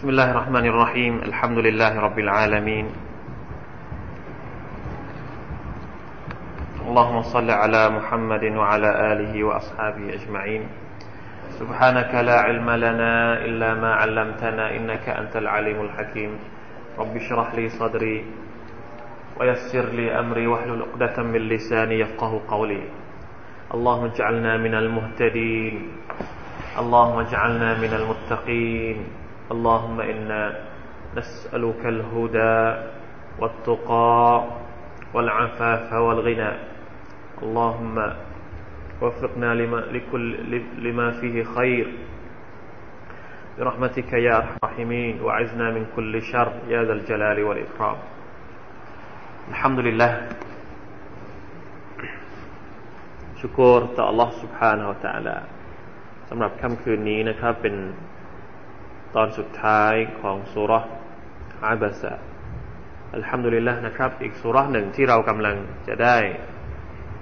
بسم الله الرحمن الرحيم الحمد لله رب العالمين اللهم صل على محمد وعلى آله وأصحابه أجمعين سبحانك لا علم لنا إلا ما علمتنا إنك أنت العليم الحكيم رب اشرح لي صدري ويسر لي أمري واحلل عقدة من لساني يفقه قولي اللهم اجعلنا من المهتدين اللهم اجعلنا من المتقين اللهم إنا نسألك الهدى والتقى والعفاف والغنى اللهم وفقنا لما, لكل لما فيه خير برحمتك يا أرحم الراحمين وعزنا من كل شر يا ذا الجلال والإكرام الحمد لله ชุกรต่อ Allah سبحانه และ تعالى สำหรับค่ำคืนนี้นะครับ เป็น ตอนสุดท้ายของสุรอาบาสะอัลฮัมดุลิลละนะครับ อีกสุรหนึ่งที่เรากำลังจะได้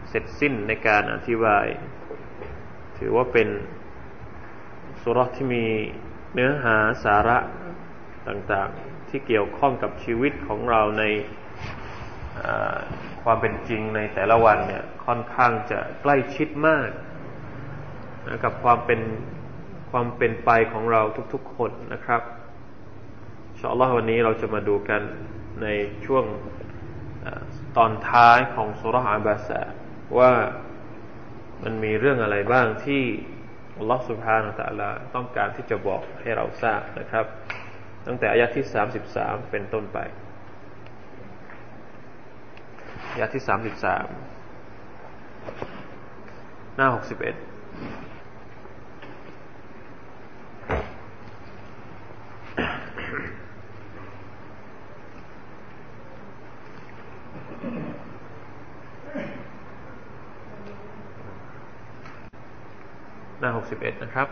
เสร็จสิ้นในการอธิบาย ถือว่าเป็นสุรที่มีเนื้อหาสาระต่างๆ ที่เกี่ยวข้องกับชีวิตของเราในความเป็นจริงในแต่ละวันเนี่ยค่อนข้างจะใกล้ชิดมากนะกับความเป็น ความเป็นไปของเราทุกๆคนนะครับชอัลลอฮ์วันนี้เราจะมาดูกันในช่วงตอนท้ายของสุรหานบาสะว่ามันมีเรื่องอะไรบ้างที่อัลลอฮ์สุบฮานาตะลาต้องการที่จะบอกให้เราทราบนะครับ ตั้งแต่อายะที่ 33 เป็นต้นไปอายะที่ 33 หน้า 61าหกสิบเอ็ดนะครับ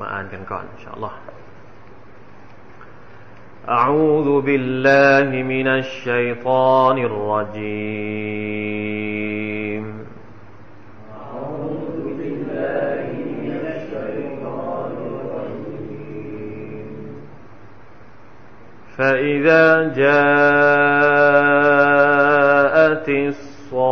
มาอ่านกันก่อนอินชาอัลลอฮ์ أعوذ بالله من الشيطان الرجيم أعوذ بالله من الشيطان الرجيم فإذا جاءت جاءت الصاخة.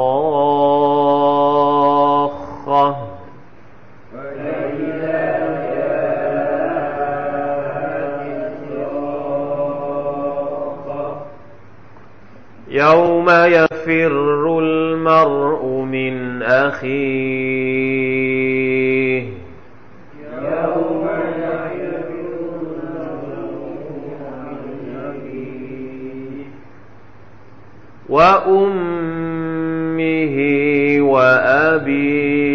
يوم يفر المرء من أخيه. وأمه وأبيه.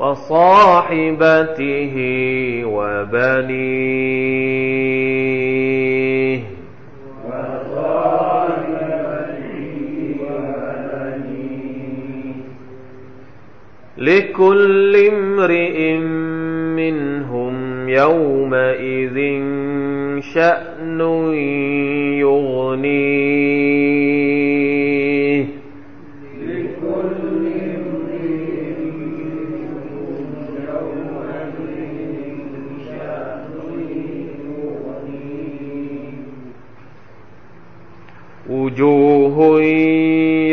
وصاحبته وبنيه. لكل امرئ منهم يومئذ شأن يغنيه. لكل شأن يغنيه وجوه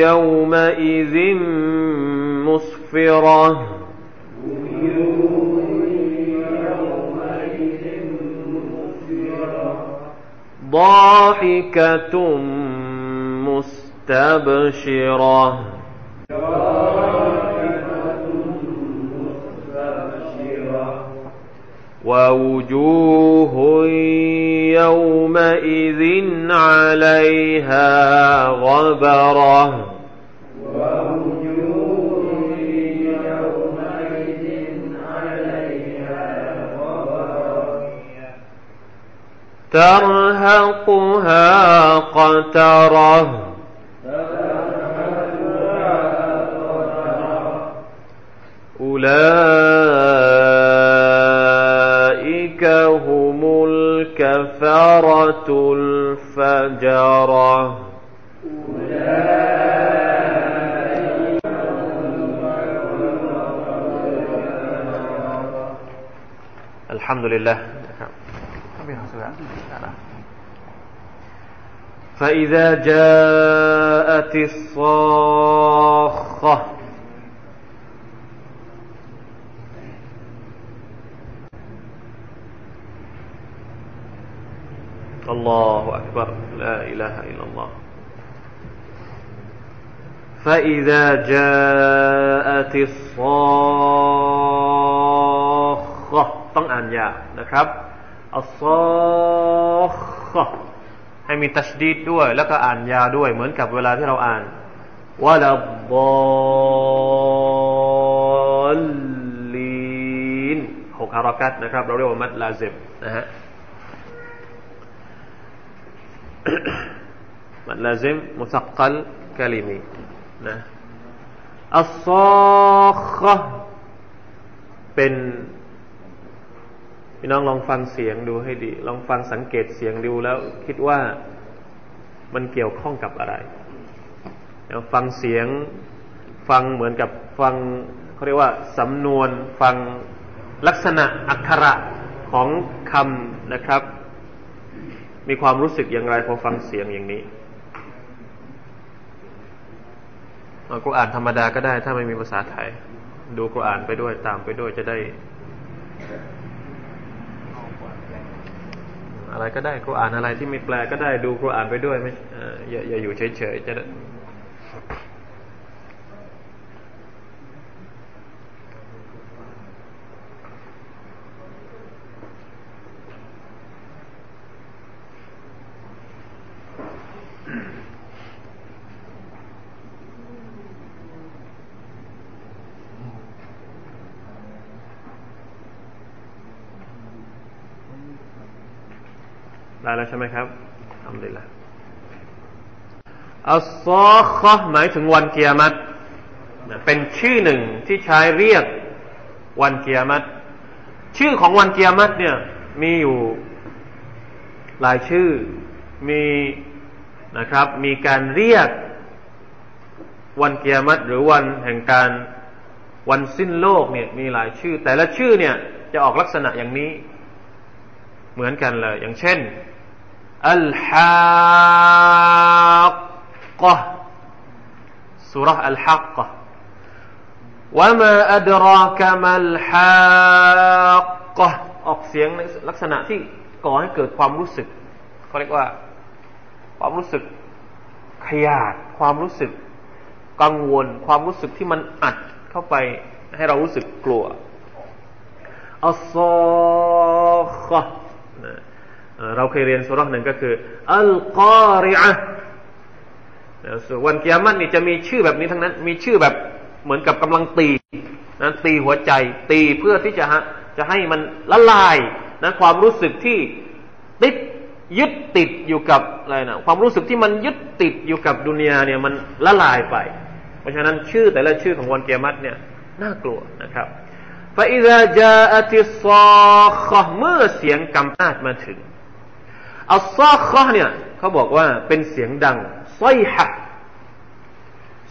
يومئذ مسفرة مغفرة. ضاحكة مستبشرة. ووجوه يومئذ عليها غبرة. ترهقها قترة. أولئك هم الكفرة الفجرة. الحمد لله. فإذا جاءت الصاخة الله أكبر لا إله إلا الله فإذا جاءت الصاخة ต้องอ่านยาวนะครับอัลซอขะ ให้มีตัชดีดด้วย แล้วก็อ่านยาวด้วย เหมือนกับเวลาที่เราอ่านวะลับอลลีนหกฮารักัตนะครับ เราเรียกว่ามัดลาซิมนะฮะมัดลาซิมมุสักกลกลิมีนะอัลซอขะเป็น พี่น้องลองฟังเสียงดูให้ดี ลองฟังสังเกตเสียงดูแล้วคิดว่ามันเกี่ยวข้องกับอะไรฟังเสียงฟังเหมือนกับฟังเขาเรียกว่าสำนวนฟังลักษณะอักขระของคำนะครับ มีความรู้สึกอย่างไรพอฟังเสียงอย่างนี้กูอ่านธรรมดาก็ได้ ถ้าไม่มีภาษาไทย ดูกูอ่านไปด้วยตามไปด้วยจะได้ อะไรก็ได้กูอ่านอะไรที่ไม่แปลก็ได้ดูกูอ่านไปด้วยไม่อย่าอย่าอยู่เฉยๆจะ แล้วใช่ไหมครับทำได้ล้วอัลซอคอหมายถึงวันเกียรติเป็นชื่อหนึ่งที่ใช้เรียกวันเกียรติชื่อของวันเกียรติเนี่ย มีอยู่หลายชื่อมีนะครับ มีการเรียกวันเกียรติหรือวันแห่งการวันสิ้นโลกเนี่ยมีหลายชื่อ แต่ละชื่อเนี่ยจะออกลักษณะอย่างนี้ เหมือนกันเลย อย่างเช่น الحاقة سورة الحاقة وما أدراك ما الحاقة ออกเสียงในลักษณะที่ก่อให้เกิดความรู้สึกเขาเรียกว่า ความรู้สึกขยาดความรู้สึกกังวล ความรู้สึกที่มันอัดเข้าไป ให้เรารู้สึกกลัวอัลซอค เราเคยเรียนสุรษหนึ่งก็คืออัลกอริอะวันกิยามันนี่จะมีชื่อแบบนี้ทั้งนั้น มีชื่อแบบเหมือนกับกำลังตีนะตีหัวใจ ตีเพื่อที่จะฮะจะให้มันละลายนะความรู้สึกที่ติดยึดติดอยู่กับอะไรนะความรู้สึกที่มันยึดติดอยู่กับดุนยาเนี่ยมันละลายไป เพราะฉะนั้นชื่อแต่ละชื่อของวันเกียรติเนี่ยน่ากลัวนะครับฟาอิซาจาอติซอคเมื่อเสียงกำนาดมาถึง อัลซอคอเนี่ยเขาบอกว่าเป็นเสียงดังสอยหะ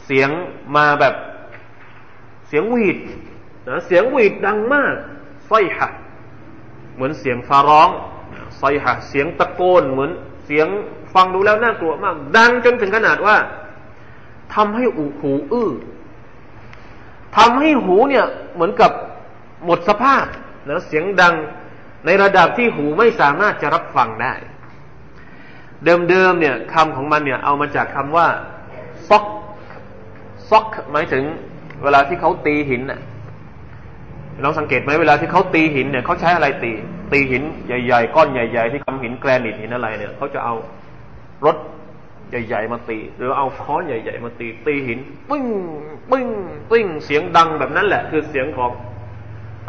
เสียงมาแบบเสียงวีดนะเสียงวีดดังมากสอยหะเหมือนเสียงฟ้าร้องสอยหะเสียงตะโกนเหมือนเสียงฟังดูแล้วน่ากลัวมาก ดังจนถึงขนาดว่าทำให้อูหูอื้อทำให้หูเนี่ยเหมือนกับหมดสภาพนะเสียงดังในระดับที่หูไม่สามารถจะรับฟังได้ เดิมๆเนี่ยคำของมันเนี่ยเอามาจากคำว่าซอกซอกหมายถึงเวลาที่เขาตีหินน่ะลองสังเกตไหมเวลาที่เขาตีหินเนี่ยเขาใช้อะไรตี ตีหินใหญ่ๆ ก้อนใหญ่ ๆ ที่ทำหินแกรนิตหินอะไรเนี่ยเขาจะเอารถใหญ่ ๆ มาตี หรือเอาค้อนใหญ่ ๆ มาตี ตีหินปึ้งปึ้งปึ้งเสียงดังแบบนั้นแหละ คือเสียงของ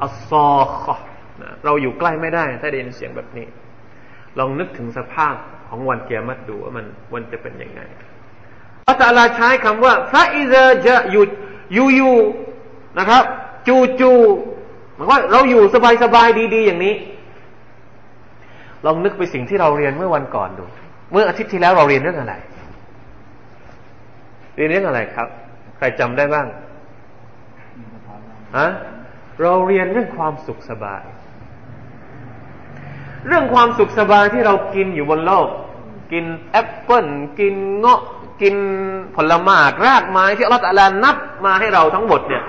อัลซอคเราอยู่ใกล้ไม่ได้ ถ้าได้ยินเสียงแบบนี้ ลองนึกถึงสภาพ ของวันเกียรติดูว่ามันวันจะเป็นยังไงพระตาลาใช้คำว่าฟาอิซาจะหยุดยูยูนะครับ จูจูหมายว่าเราอยู่สบายสบายดี ๆ อย่างนี้ ลองนึกไปสิ่งที่เราเรียนเมื่อวันก่อนดู เมื่ออาทิตย์ที่แล้วเราเรียนเรื่องอะไร เรียนเรื่องอะไรครับ ใครจำได้บ้างฮะเราเรียนเรื่องความสุขสบาย เรื่องความสุขสบายที่เรากินอยู่บนโลก กินแอปเปิลกินเงาะกินผลไม้รากไม้ที่อัลลอฮฺนับมาให้เราทั้งหมดเนี่ย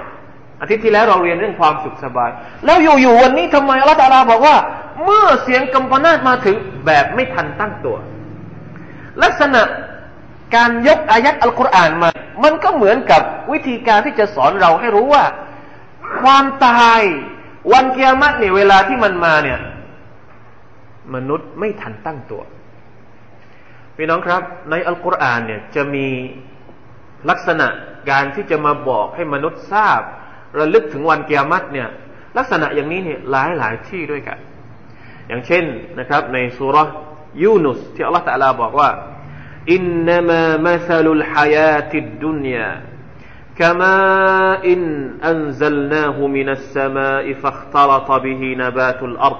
อาทิตย์ที่แล้วเราเรียนเรื่องความสุขสบาย แล้วอยู่ๆวันนี้ทำไมอัลลอฮฺบอกว่า เมื่อเสียงกัมปนาตมาถึงแบบไม่ทันตั้งตัว ลักษณะการยกอายัดอัลกุรอานมา มันก็เหมือนกับวิธีการที่จะสอนเราให้รู้ว่า ความตายวันเกียรติเนี่ยเวลาที่มันมาเนี่ย มนุษย์ไม่ทันตั้งตัว พี่น้องครับ ในอัลกุรอานเนี่ยจะมีลักษณะการที่จะมาบอกให้มนุษย์ทราบ ระลึกถึงวันเกียรติเนี่ย ลักษณะอย่างนี้เนี่ยหลายหลายที่ด้วยกัน อย่างเช่นนะครับ ในสุรยูนุสที่อัลลอฮฺตะลาบอกว่า إنما مثل الحياة الدنيا كماء أنزلناه من السماء فاختلط به نبات الأرض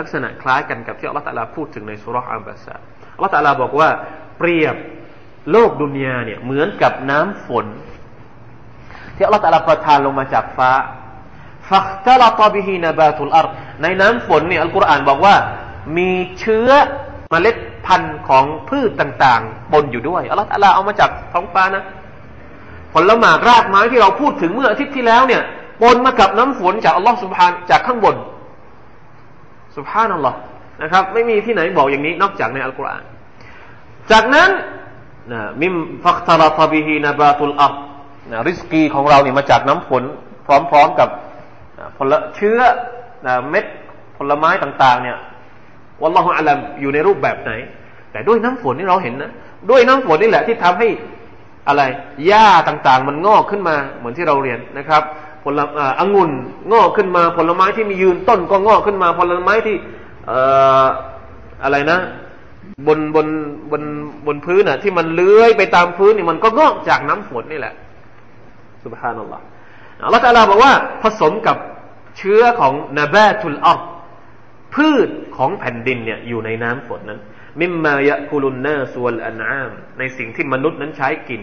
ลักษณะคล้ายกันกับที่อัลลอฮฺตะลาพูดถึงในสุรษอัมบาซาอัลลอฮฺตะลาบอกว่าเปรียบโลกดุนยาเนี่ยเหมือนกับน้ำฝน ที่อัลลอฮฺตะลาประทานลงมาจากฟ้าฟักตลตบิฮีนบาตุลอัรในน้ำฝนเนี่ยอัลกุรอานบอกว่ามีเชื้อเมล็ดพันธุ์ของพืชต่างๆปนอยู่ด้วยอัลลอฮฺลาเอามาจากท้องฟ้านะผลไม้รากไม้ที่เราพูดถึงเมื่ออาทิตย์ที่แล้วเนี่ยปนมากับน้ำฝนจากอัลลอฮฺสุบฮานจากข้างบน สุบฮานัลลอฮ์นะครับ ไม่มีที่ไหนบอกอย่างนี้ นอกจากในอัลกุรอาน จากนั้นนะมิมฟักตาลาตบิฮีนบาตุลอับนะริสกีของเราเนี่ยมาจากน้ำฝนพร้อมๆกับผลเชื้อนะเม็ดผลไม้ต่าง ๆ เนี่ยวัลลอฮฺอัลัมอยู่ในรูปแบบไหน แต่ด้วยน้ำฝนที่เราเห็นนะด้วยน้ำฝนนี่แหละที่ทำให้อะไรหญ้าต่างๆ มันงอกขึ้นมาเหมือนที่เราเรียนนะครับ ผลองุ่นงอกขึ้นมาผลไม้ที่มียืนต้นก็งอกขึ้นมา ผลไม้ที่อะไรนะ บนบนบนบนพื้นอะ ที่มันเลื้อยไปตามพื้นนี่มันก็งอกจากน้ำฝนนี่แหละสุบฮานัลลอฮ์อัลลอฮฺตาลาบอกว่าผสมกับเชื้อของนาบาตุลอัลพืชของแผ่นดินเนี่ยอยู่ในน้ำฝนนั้น มิมมายะกุลุนนาสวลอันอาม ในสิ่งที่มนุษย์นั้นใช้กิน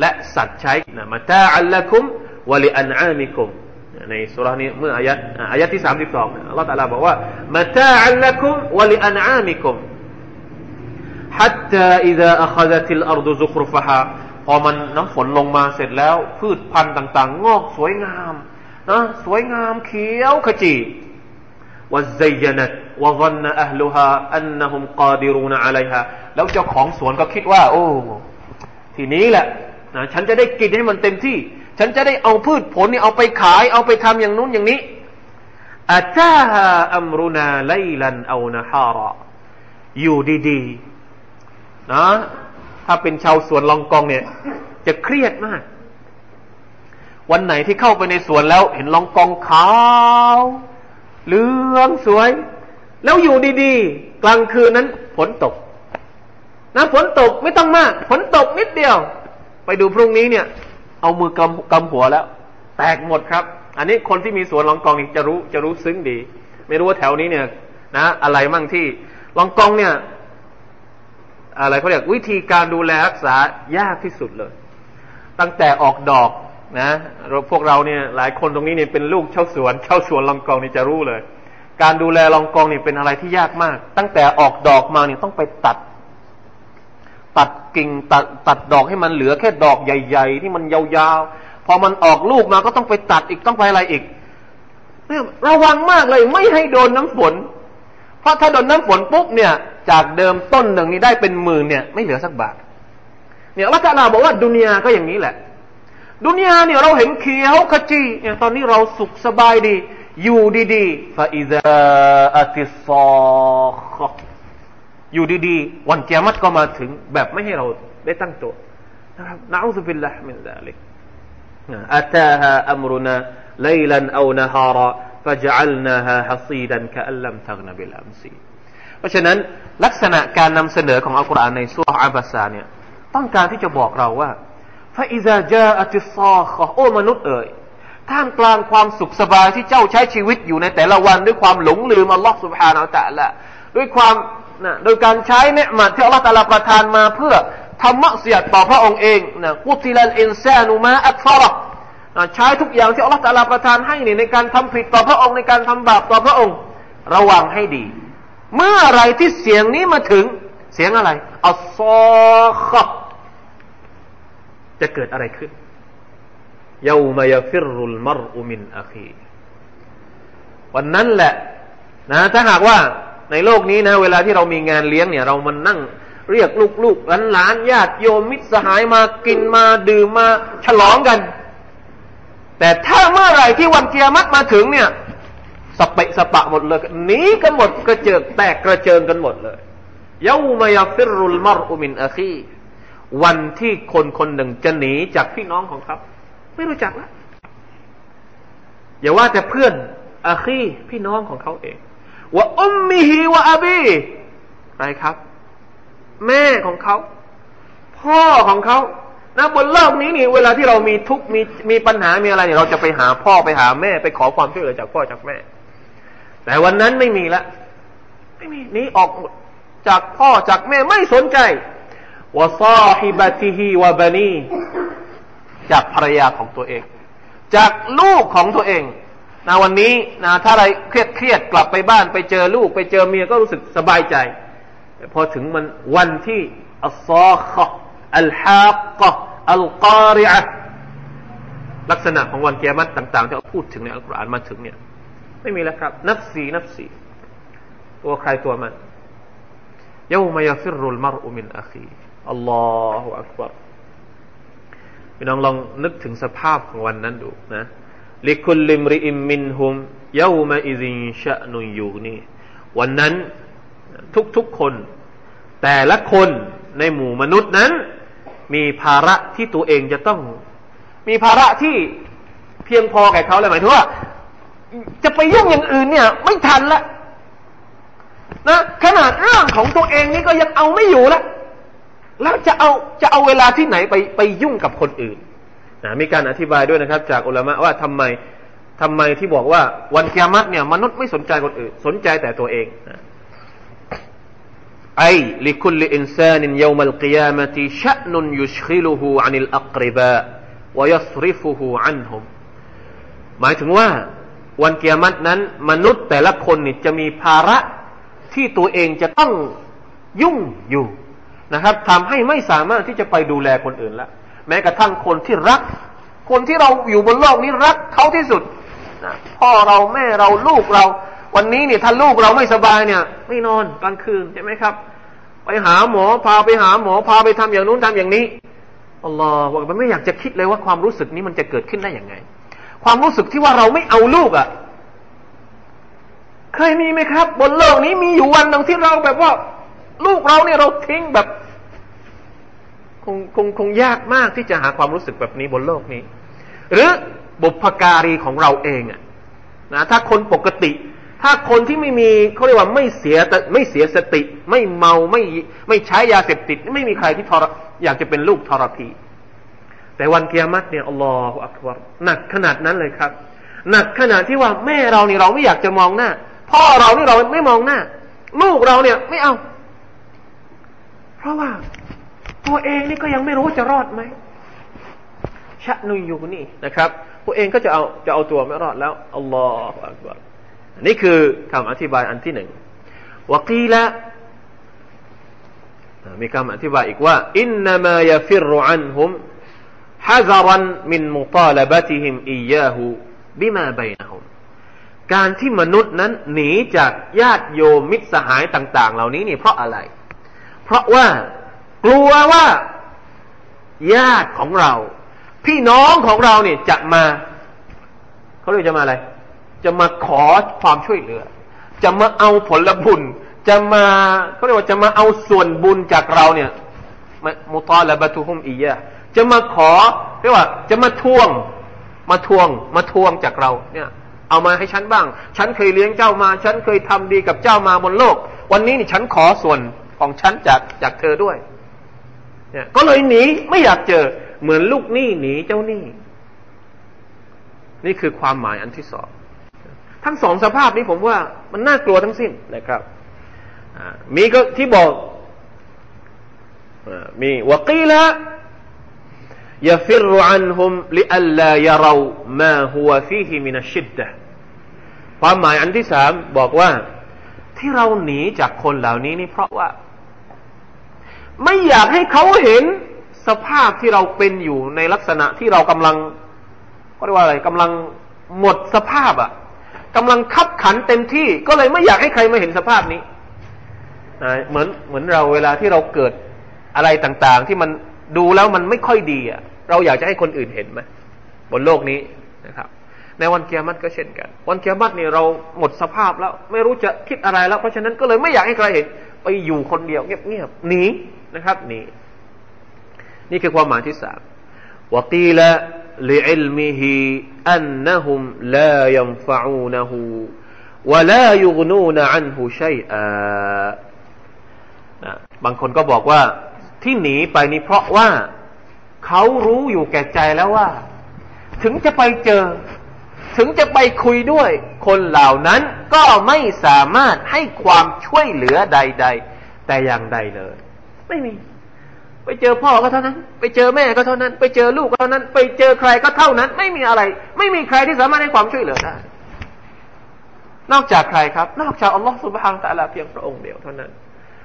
และสัตว์ใช้นะมาตาอัลละคุม วะลิอันอามิคุมในสุรานี้เมื่ออายะอายะที่สามสิบสองอัลลอฮฺตะลาบอกว่ามาตาอัลละคุมวะลิอันอามิคุม حتى إذا أخذت الأرض زخرفها พอมันน้ำฝนลงมาเสร็จแล้ว พืชพันธุ์ต่างๆ งอกสวยงามนะสวยงามเขียวขจี وزينت وظن أهلها أنهم قادرون عليها แล้วเจ้าของสวนก็คิดว่า โอ้ ทีนี้แหละนะฉันจะได้กินให้มันเต็มที่ ฉันจะได้เอาพืชผลนี่เอาไปขาย เอาไปทำอย่างนู้นอย่างนี้อาจาฮาอัมรุนาไลลันเอานะฮาระอยู่ดีๆนะถ้าเป็นชาวสวนลองกองเนี่ย จะเครียดมาก วันไหนที่เข้าไปในสวนแล้ว เห็นลองกองขาวเหลืองสวย แล้วอยู่ดีๆ กลางคืนนั้นฝนตกนะฝนตกไม่ต้องมากฝนตกนิดเดียว ไปดูพรุ่งนี้เนี่ย เอามือกำกำหัวแล้ว แตกหมดครับ อันนี้คนที่มีสวนลองกองจะรู้จะรู้ซึ้งดี ไม่รู้ว่าแถวนี้เนี่ย นะ อะไรมั่งที่ลองกองเนี่ย อะไรเขาเรียกวิธีการดูแลรักษายากที่สุดเลย ตั้งแต่ออกดอกนะพวกเราเนี่ยหลายคนตรงนี้เนี่ยเป็นลูกเช่าสวนเช่าสวนลองกองนี่จะรู้เลย การดูแลลองกองนี่เป็นอะไรที่ยากมาก ตั้งแต่ออกดอกมาเนี่ยต้องไปตัด ตัดกิ่งตัดตัดดอกให้มันเหลือแค่ดอกใหญ่ ๆ ที่มันยาวๆ พอมันออกลูกมาก็ต้องไปตัดอีกต้องไปอะไรอีก ระวังมากเลยไม่ให้โดนน้ำฝน เพราะถ้าโดนน้ำฝนปุ๊บเนี่ย จากเดิมต้นหนึ่งนี่ได้เป็นหมื่นเนี่ย ไม่เหลือสักบาท เนี่ยละตาลาบอกว่าดุนยาก็อย่างนี้แหละ ดุนยาเนี่ยเราเห็นเขียวขจีเนี่ยตอนนี้เราสุขสบายดี อยู่ดีๆฟาอิซาอัติซอ อยู่ดีๆ วันเกียรติก็มาถึงแบบไม่ให้เราได้ตั้งตัวนะครับนะอุบิลละมินซาลิกอัตาฮาอัมรุนาلَيْلًا أَوْ نَهَارًا فَجَعَلْنَاهَا حَصِيدًا كَأَنْ لَمْ تَغْنَ بِالْأَمْسِเพราะฉะนั้นลักษณะการนำเสนอของอัลกุรอานในซูเราะฮ์อะบะซาเนี่ยต้องการที่จะบอกเราว่าفَإِذَا جَاءَتِ الصَّاخَّةُโอ้มนุษย์เอ๋ยท่ามกลางความสุขสบายที่เจ้าใช้ชีวิตอยู่ในแต่ละวันด้วยความหลงลืมอัลลอฮ์ سبحانه وتعالىด้วยความ นะโดยการใช้เนียะมัตที่อัลลอฮ์ตาลาประทานมาเพื่อทำมะอ์ซียะฮ์ต่อพระองค์เองนะقُتِلَ الْإِنْسَانُ مَا أَكْفَرَهُใช้ทุกอย่างที่อัลลอฮ์ตาลาประทานให้ในการทำผิดต่อพระองค์ในการทำบาปต่อพระองค์ ระวังให้ดี เมื่อไรที่เสียงนี้มาถึงเสียงอะไรอัลซอคจะเกิดอะไรขึ้นยามยฟิรุลมรอุมินอาคีวันนั้นแหละนะถ้าหากว่า ในโลกนี้นะ เวลาที่เรามีงานเลี้ยงเนี่ย เรามันนั่งเรียกลูกๆหลานๆญาติโยมมิตรสหายมากินมาดื่มมาฉลองกัน แต่ถ้าเมื่อไหร่ที่วันเกียรติมาถึงเนี่ยสเปะสปะหมดเลยหนีกันหมดกระเจิงแตกกระเจิงกันหมดเลยยาวมายฟิรุลมรอุมินอาคีวันที่คนคนหนึ่งจะหนีจากพี่น้องของเขาไม่รู้จักแล้วอย่าว่าแต่เพื่อนอาคีพี่น้องของเขาเอง ว่าอุมมิฮีวะอบีอะไรครับ แม่ของเขา พ่อของเขานะบนโลกนี้นี่เวลาที่เรามีทุกมีมีปัญหามีอะไรเนี่ยเราจะไปหาพ่อไปหาแม่ไปขอความช่วยเหลือจากพ่อจากแม่ แต่วันนั้นไม่มีละ ไม่มีนี้ออกหมดจากพ่อจากแม่ไม่สนใจวะซาฮิบะติฮีวะบานีจากภรรยาของตัวเอง จากลูกของตัวเอง นะวันนี้นะถ้าอะไรเครียดเครียดกลับไปบ้านไปเจอลูกไปเจอเมียก็รู้สึกสบายใจแต่พอถึงมันวันที่อัลซอคอัลฮากอัลกอริอะลักษณะของวันเกียรติต่างๆที่เราพูดถึงในอัลกุรอานมาถึงเนี่ย ไม่มีแล้วครับ นับสีนับสีตัวใครตัวมันยามยาฟิรุลมารอุมินอาคีอัลลอฮฺอักบารพี่น้องลองนึกถึงสภาพของวันนั้นดูนะ ลิคุลลิมริอิมมินฮุมเยามาอิซินชะนุยูนี่วันนั้นทุกๆคน แต่ละคนในหมู่มนุษย์นั้น มีภาระที่ตัวเองจะต้อง มีภาระที่เพียงพอแก่เขาเลยหมายถึงว่า จะไปยุ่งอย่างอื่นเนี่ย ไม่ทันละนะขนาดเรื่องของตัวเองนี่ก็ยังเอาไม่อยู่ละแล้วจะเอาจะเอาเวลาที่ไหนไปไปยุ่งกับคนอื่น นะมีการอธิบายด้วยนะครับ จากอุลามะว่าทำไมทำไมที่บอกว่าวันกิยามัตเนี่ยมนุษย์ไม่สนใจคนอื่น สนใจแต่ตัวเองไอ้ลิคุลอินซานินยามัลกิยามะติชะนุนยุชคิลุฮูอานิลอักริบะวยสริฟุฮูอันฮุมหมายถึงว่าวันเกียรตินั้น มนุษย์แต่ละคนนี่จะมีภาระที่ตัวเองจะต้องยุ่งอยู่นะครับทำให้ไม่สามารถที่จะไปดูแลคนอื่นละ แม้กระทั่งคนที่รัก คนที่เราอยู่บนโลกนี้รักเขาที่สุดนะพ่อเราแม่เราลูกเรา วันนี้เนี่ยถ้าลูกเราไม่สบายเนี่ย ไม่นอนกลางคืนใช่ไหมครับ ไปหาหมอพาไปหาหมอพาไปทำอย่างนู้นทำอย่างนี้อัลลอฮฺว่าไม่อยากจะคิดเลยว่าความรู้สึกนี้มันจะเกิดขึ้นได้อย่างไง ความรู้สึกที่ว่าเราไม่เอาลูกอะ่ะ เคยมีไหมครับ บนโลกนี้มีอยู่วันหนึ่งที่เราแบบว่า ลูกเราเนี่ยเราทิ้งแบบ คงคงคงยากมากที่จะหาความรู้สึกแบบนี้บนโลกนี้ หรือบุพการีของเราเองอะนะถ้าคนปกติ ถ้าคนที่ไม่มีเขาเรียกว่าไม่เสียไม่เสียสติ ไม่เมาไม่ไม่ใช้ยาเสพติด ไม่มีใครที่ทรอยากจะเป็นลูกทรพี แต่วันเกียรติเนี่ยอัลลอฮฺอักบารหนักขนาดนั้นเลยครับ หนักขนาดที่ว่าแม่เรานี่เราไม่อยากจะมองหน้า พ่อเรานี่เราไม่มองหน้า ลูกเราเนี่ยไม่เอา เพราะว่า ตัวเองนี่ก็ยังไม่รู้ว่าจะรอดไหมชะนุยอยู่นี่นะครับ ตัวเองก็จะเอาจะเอาตัวไม่รอดแล้วอัลลอฮฺอักบารนี่คือคำอธิบายอันที่หนึ่งวกีละมีคำอธิบายอีกว่าอินนามายฟิรอันฮุมฮะซารันมินมุตาลบะติฮิมอียาหูบิมาบัยนะฮุมการที่มนุษย์นั้นหนีจากญาติโยมมิตรสหายต่าง ๆ เหล่านี้นี่เพราะอะไร เพราะว่า กลัวว่าญาติของเรา พี่น้องของเราเนี่ยจะมาเขาเรียกจะมาอะไร จะมาขอความช่วยเหลือ จะมาเอาผลบุญ จะมาเขาเรียกว่าจะมาเอาส่วนบุญจากเราเนี่ยมุตอละบะตุฮุมอียะจะมาขอเรียกว่า จะมาทวง มาทวง มาทวงจากเราเนี่ย เอามาให้ฉันบ้าง ฉันเคยเลี้ยงเจ้ามา ฉันเคยทำดีกับเจ้ามาบนโลก วันนี้นี่ฉันขอส่วนของฉันจากจากเธอด้วย เนี่ยก็เลยหนีไม่อยากเจอ เหมือนลูกหนี้หนีเจ้าหนี้ นี่คือความหมายอันที่สองทั้งสองสภาพนี้ผมว่ามันน่ากลัวทั้งสิ้นนะครับมีก็ที่บอกมีวกีละยฟิรอันฮุมลิอัลลายรามาฮุวฟีฮิมินัชิดดะความหมายอันที่สามบอกว่า ที่เราหนีจากคนเหล่านี้นี่เพราะว่า ไม่อยากให้เขาเห็นสภาพที่เราเป็นอยู่ในลักษณะที่เรากำลังก็เรียกว่าอะไรกำลังหมดสภาพอะ่ะกำลังคับขันเต็มที่ ก็เลยไม่อยากให้ใครมาเห็นสภาพนี้เหมือนเหมือนเราเวลาที่เราเกิดอะไรต่างๆ ที่มันดูแล้วมันไม่ค่อยดีอะ เราอยากจะให้คนอื่นเห็นไหมบนโลกนี้นะครับ ในวันเกียรติก็เช่นกัน วันเกียรติเนี่ยเราหมดสภาพแล้ว ไม่รู้จะคิดอะไรแล้ว เพราะฉะนั้นก็เลยไม่อยากให้ใครเห็น ไปอยู่คนเดียวเงียบๆหนี นะครับนี่นี่คือความหมายที่สามวกีละลิอิลมิฮิอันนะฮุมลายันฟะอูนะฮูวะลายุกนูนอันฮุชัยอาบางคนก็บอกว่าที่หนีไปนี่เพราะว่าเขารู้อยู่แก่ใจแล้วว่า ถึงจะไปเจอ ถึงจะไปคุยด้วย คนเหล่านั้นก็ไม่สามารถให้ความช่วยเหลือใด ๆ แต่อย่างใดเลย ไม่มี ไปเจอพ่อก็เท่านั้น ไปเจอแม่ก็เท่านั้น ไปเจอลูกก็เท่านั้น ไปเจอใครก็เท่านั้น ไม่มีอะไร ไม่มีใครที่สามารถให้ความช่วยเหลือได้ นอกจากใครครับ นอกจากอัลลอฮฺสุบฮานตะลาเพียงพระองค์เดียวเท่านั้น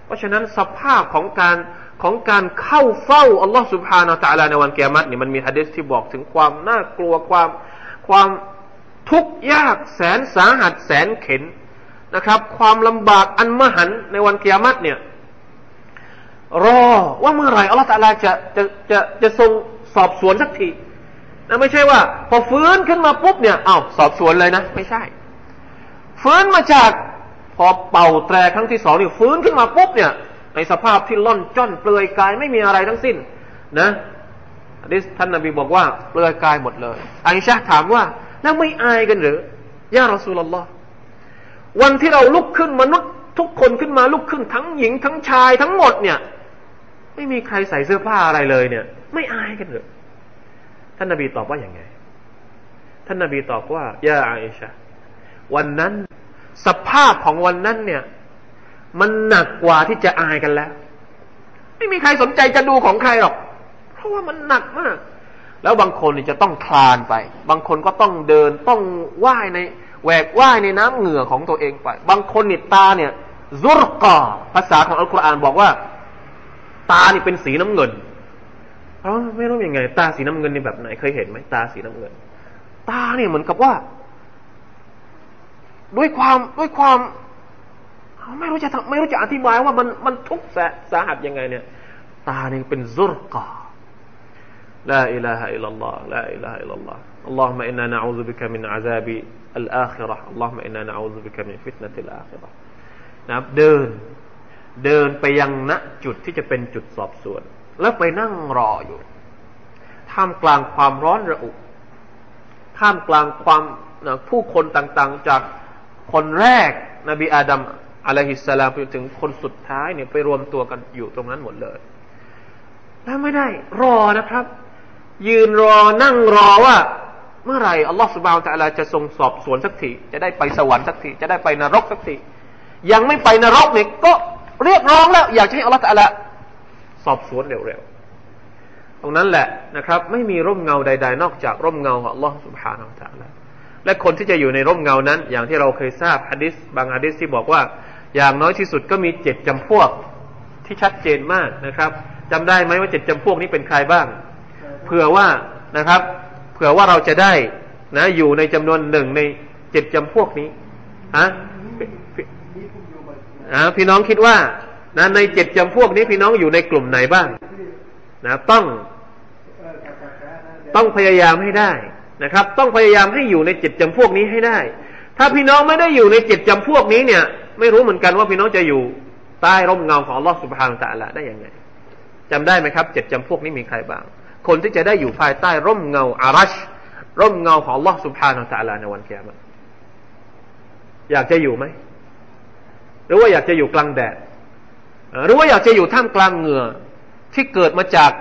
เพราะฉะนั้นสภาพของการของการเข้าเฝ้าอัลลอฮฺสุบฮานาตะลาในวันเกียรตินี่มันมีฮะดิษที่บอกถึงความน่ากลัวความความทุกข์ยากแสนสาหัสแสนเข็นนะครับ ความลำบากอันมหันในวันเกียรติเนี่ย รอว่าเมื่อไหร่อัลลอฮฺตะลาจะจะจะจะทรงสอบสวนสักทีนะไม่ใช่ว่า พอฟื้นขึ้นมาปุ๊บเนี่ยอ้าวสอบสวนเลยนะ ไม่ใช่ ฟื้นมาจากพอเป่าแตรครั้งที่สองนี่ฟื้นขึ้นมาปุ๊บเนี่ย ในสภาพที่ล่อนจ้อนเปลือยกายไม่มีอะไรทั้งสิ้น นะดิสท่านนบีบอกว่าเปลือยกายหมดเลยอิชาถามว่าแล้วไม่อายกันหรือย่ารอสูลลอฮ์วันที่เราลุกขึ้นมนุษย์ทุกคนขึ้นมาลุกขึ้นทั้งหญิงทั้งชายทั้งหมดเนี่ย ไม่มีใครใส่เสื้อผ้าอะไรเลยเนี่ย ไม่อายกันหรือท่านนบีตอบว่าอย่างไง ท่านนบีตอบว่าย่าอิชาวันนั้น สภาพของวันนั้นเนี่ย มันหนักกว่าที่จะอายกันแล้ว ไม่มีใครสนใจจะดูของใครหรอก เพราะว่ามันหนักมาก แล้วบางคนจะต้องคลานไป บางคนก็ต้องเดินต้องว่ายในแหวกว่ายในน้ำเหงื่อของตัวเองไป บางคนนี่ตาเนี่ย ซุรกอภาษาของอัลกุรอานบอกว่า ตานี่เป็นสีน้ำเงินเออไม่รู้ยังไง ตาสีน้ำเงินนี่แบบไหนเคยเห็นไหมตาสีน้ำเงิน ตาเนี่ยเหมือนกับว่าด้วยความด้วยความไม่รู้จะไม่รู้จะอธิบายว่ามันมันทุกข์สาหัสยังไงเนี่ย ตาเนี่ยเป็นซุรกาลาอิลาฮะอิลลัลลอฮ์ลาอิลาฮะอิลลัลลอฮ์ اللهم إنا نعوذ بك من عذاب الآخرة اللهم إنا نعوذ بك من فتنة الآخرة นะครับเดิน เดินไปยังณจุดที่จะเป็นจุดสอบสวน แล้วไปนั่งรออยู่ ท่ามกลางความร้อนระอุ ท่ามกลางความผู้คนต่างๆ จากคนแรกนบีอาดัมอะลัยฮิสสลามไปถึงคนสุดท้ายเนี่ยไปรวมตัวกันอยู่ตรงนั้นหมดเลย แล้วไม่ได้ รอนะครับ ยืนรอนั่งรอว่า เมื่อไหร่อัลลอฮฺสุบานตะลาจะทรงสอบสวนสักทีจะได้ไปสวรรค์สักทีจะได้ไปนรกสักทียังไม่ไปนรกเนี่ยก็ เรียกร้องแล้ว อยากให้อัลลอฮฺตะลสอบสวนเร็วๆ ตรงนั้นแหละนะครับ ไม่มีร่มเงาใด ๆ นอกจากร่มเงาของอัลลอฮฺสุบฮานาอัลลอฮฺและคนที่จะอยู่ในร่มเงานั้น อย่างที่เราเคยทราบฮะดิษบางฮะดิษที่บอกว่า อย่างน้อยที่สุดก็มีเจ็ดจำพวกที่ชัดเจนมากนะครับจำได้ไหมว่าเจ็ดจำพวกนี้เป็นใครบ้าง เผื่อว่านะครับ เผื่อว่าเราจะได้นะอยู่ในจำนวนหนึ่งในเจ็ดจำพวกนี้ฮะ พี่น้องคิดว่านะในเจ็ดจำพวกนี้พี่น้องอยู่ในกลุ่มไหนบ้างนะต้องต้องพยายามให้ได้นะครับ ต้องพยายามให้อยู่ในเจ็ดจำพวกนี้ให้ได้ ถ้าพี่น้องไม่ได้อยู่ในเจ็ดจำพวกนี้เนี่ย ไม่รู้เหมือนกันว่าพี่น้องจะอยู่ใต้ร่มเงาของลอสุบฮานตะละได้ยังไงจำได้ไหมครับเจ็ดจำพวกนี้มีใครบ้าง คนที่จะได้อยู่ภายใต้ร่มเงาอารัช ร่มเงาของลอสุบฮานตะละในวันเกียรติอยากจะอยู่ไหม หรือว่าอยากจะอยู่กลางแดดหรือว่าอยากจะอยู่ท่ามกลางเหงื่อที่เกิดมาจาก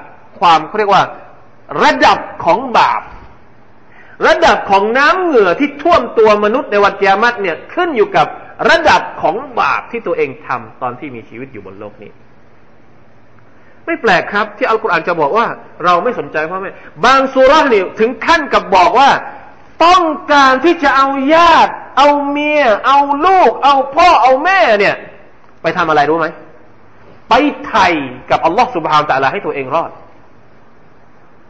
ความเขาเรียกว่า ระดับของบาป ระดับของน้ำเหงื่อที่ท่วมตัวมนุษย์ในวันกิยามัตเนี่ยขึ้นอยู่กับระดับของบาปที่ตัวเองทำตอนที่มีชีวิตอยู่บนโลกนี้ ไม่แปลกครับ ที่อัลกุรอานจะบอกว่า เราไม่สนใจพ่อแม่บางสุรานี่ถึงขั้นกับบอกว่า ต้องการที่จะเอาญาติ เอาเมีย เอาลูก เอาพ่อเอาแม่เนี่ย ไปทำอะไรรู้ไหมไปไถ่กับอัลลอฮ์สุบฮานตะลาให้ตัวเองรอด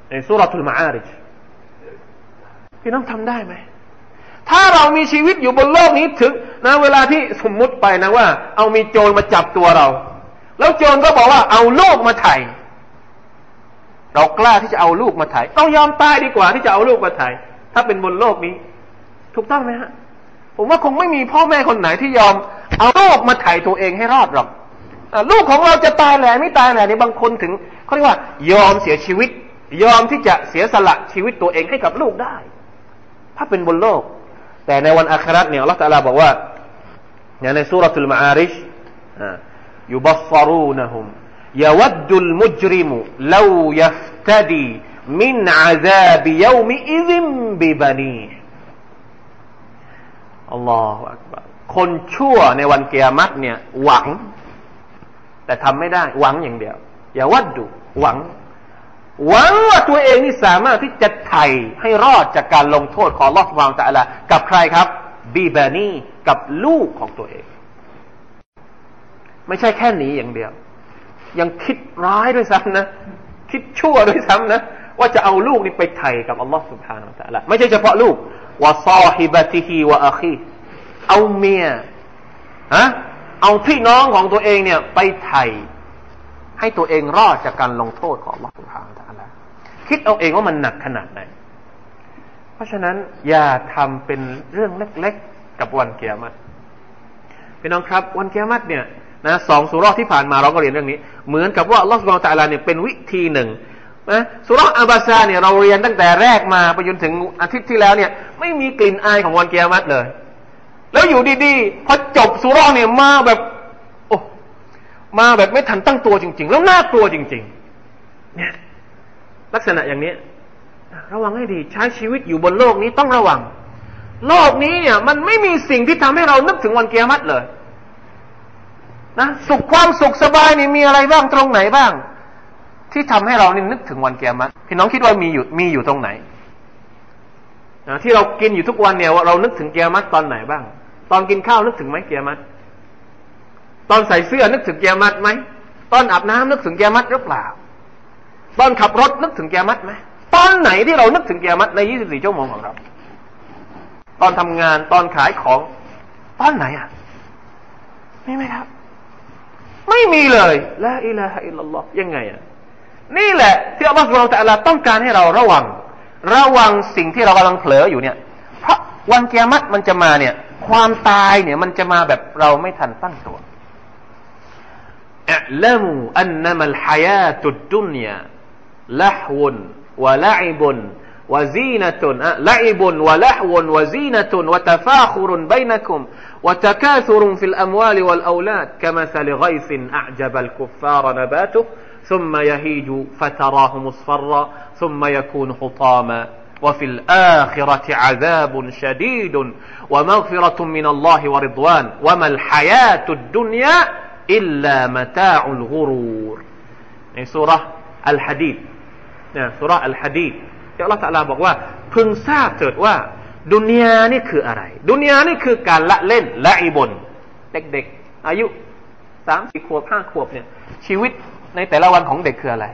ในสุรทูลมาอาริจพี่น้องทำได้ไหมถ้าเรามีชีวิตอยู่บนโลกนี้ถึงนะเวลาที่สมมุติไปนะว่า เอามีโจรมาจับตัวเรา แล้วโจรก็บอกว่าเอาลูกมาไถ่เรากล้าที่จะเอาลูกมาไถ่เอายอมตายดีกว่าที่จะเอาลูกมาไถ่ถ้าเป็นบนโลกนี้ ถูกต้องไหมฮะ ผมว่าคงไม่มีพ่อแม่คนไหนที่ยอม เอาลูกมาไถ่ตัวเองให้รอดหรอกลูกของเราจะตายแหล่มิตายแหล่นี่บางคนถึงเขาเรียกว่ายอมเสียชีวิต ยอมที่จะเสียสละชีวิตตัวเองให้กับลูกได้ ถ้าเป็นบนโลก แต่ในวันอาคิเราะฮ์เนี่ยอัลลอฮฺตะลาบอกว่าอย่างในسورة المعارج يُبَصَّرُونَهُمْ يَوَدُّ الْمُجْرِمُ لَوْ يَفْتَدِي مِنْ عَذَابِ يَوْمِئِذٍ بِبَنِيهِ อัลลอฮฺคนชั่วในวันเกียรติเนี่ย หวัง แต่ทำไม่ได้ หวังอย่างเดียว อย่าวัดดูหวัง หวังว่าตัวเองนี่สามารถที่จะไถ่ให้รอดจากการลงโทษของลอสวางตะละกับใครครับ บีบานีกับลูกของตัวเอง ไม่ใช่แค่หนีอย่างเดียว ยังคิดร้ายด้วยซ้ำนะ คิดชั่วด้วยซ้ำนะว่าจะเอาลูกนี่ไปไถ่กับอัลลอฮฺสุบฮานาอัลลอฮฺไม่ใช่เฉพาะลูก ว่าซอฮิบะติฮีวะอัคีเอาเมียฮะเอาพี่น้องของตัวเองเนี่ยไปไถ่ให้ตัวเองรอดจากการลงโทษของลอสุภาตาละคิดเอาเองว่ามันหนักขนาดไหน เพราะฉะนั้นอย่าทำเป็นเรื่องเล็กๆ กับวันเกียรติพี่น้องครับ วันเกียรติเนี่ยนะสองสุรที่ผ่านมาเราก็เรียนเรื่องนี้ เหมือนกับว่าลอสุภาตาลาเนี่ยเป็นวิธีหนึ่ง นะสุรอาบาซาเนี่ยเราเรียนตั้งแต่แรกมาไปจนถึงอาทิตย์ที่แล้วเนี่ย ไม่มีกลิ่นอายของวันเกียรติเลย แล้วอยู่ดีๆพอจบสุรเนี่ยมาแบบโอ้มาแบบไม่ทันตั้งตัวจริง ๆ แล้วน่ากลัวจริง ๆ เนี่ย ลักษณะอย่างนี้ ระวังให้ดี ใช้ชีวิตอยู่บนโลกนี้ต้องระวัง โลกนี้เนี่ยมันไม่มีสิ่งที่ทำให้เรานึกถึงวันเกียรติเลยนะสุขความสุขสบายนี่มีอะไรบ้างตรงไหนบ้าง ที่ทำให้เรานี่นึกถึงวันเกียรติพี่น้องคิดว่ามีอยู่มีอยู่ตรงไหนที่เรากินอยู่ทุกวันเนี่ยเรานึกถึงเกียรติตอนไหนบ้าง ตอนกินข้าวนึกถึงไหมเกียรติตอนใส่เสื้อนึกถึงเกียรติไหมตอนอาบน้ำนึกถึงเกียรติหรือเปล่า ตอนขับรถนึกถึงเกียรติไหมตอนไหนที่เรานึกถึงเกียรติใน 24 ชั่วโมงของเรา ตอนทำงานตอนขายของ ตอนไหนอะมีไหมครับ ไม่มีเลยละอิละฮะอิลลัลลอฮ์ยังไงอะ นี่แหละ ที่อัลลอฮฺสุบฮฺตะลาต้องการให้เราระวัง ระวังสิ่งที่เรากำลังเผลออยู่เนี่ย เพราะวันเกียรติมันจะมาเนี่ยความตายเนี่ยมันจะมาแบบเราไม่ทันตั้งตัวอัลมูอันนัมลฮายาตุดดุนยาละฮวนวะละอิบุน وزينة لعب ولهو وزينة وتفاخر بينكم وتكاثر في الأموال والأولاد كمثل غيث أعجب الكفار نباته ثم يهيج فتراه مصفرا ثم يكون حطاما وفي الآخرة عذاب شديد ومغفرة من الله ورضوان وما الحياة الدنيا إلا متاع الغرور ในสุรอัลฮะดีดเนี่ยสุรอัลฮะดีดที่อัลลอฮฺตะลาบอกว่าพึงทราบเถิดว่า ดุนยานี่คืออะไร ดุนยานี่คือการละเล่นละอิบนเด็กๆ อายุสามสี่ขวบห้าขวบเนี่ย ชีวิต ในแต่ละวันของเด็กคืออะไร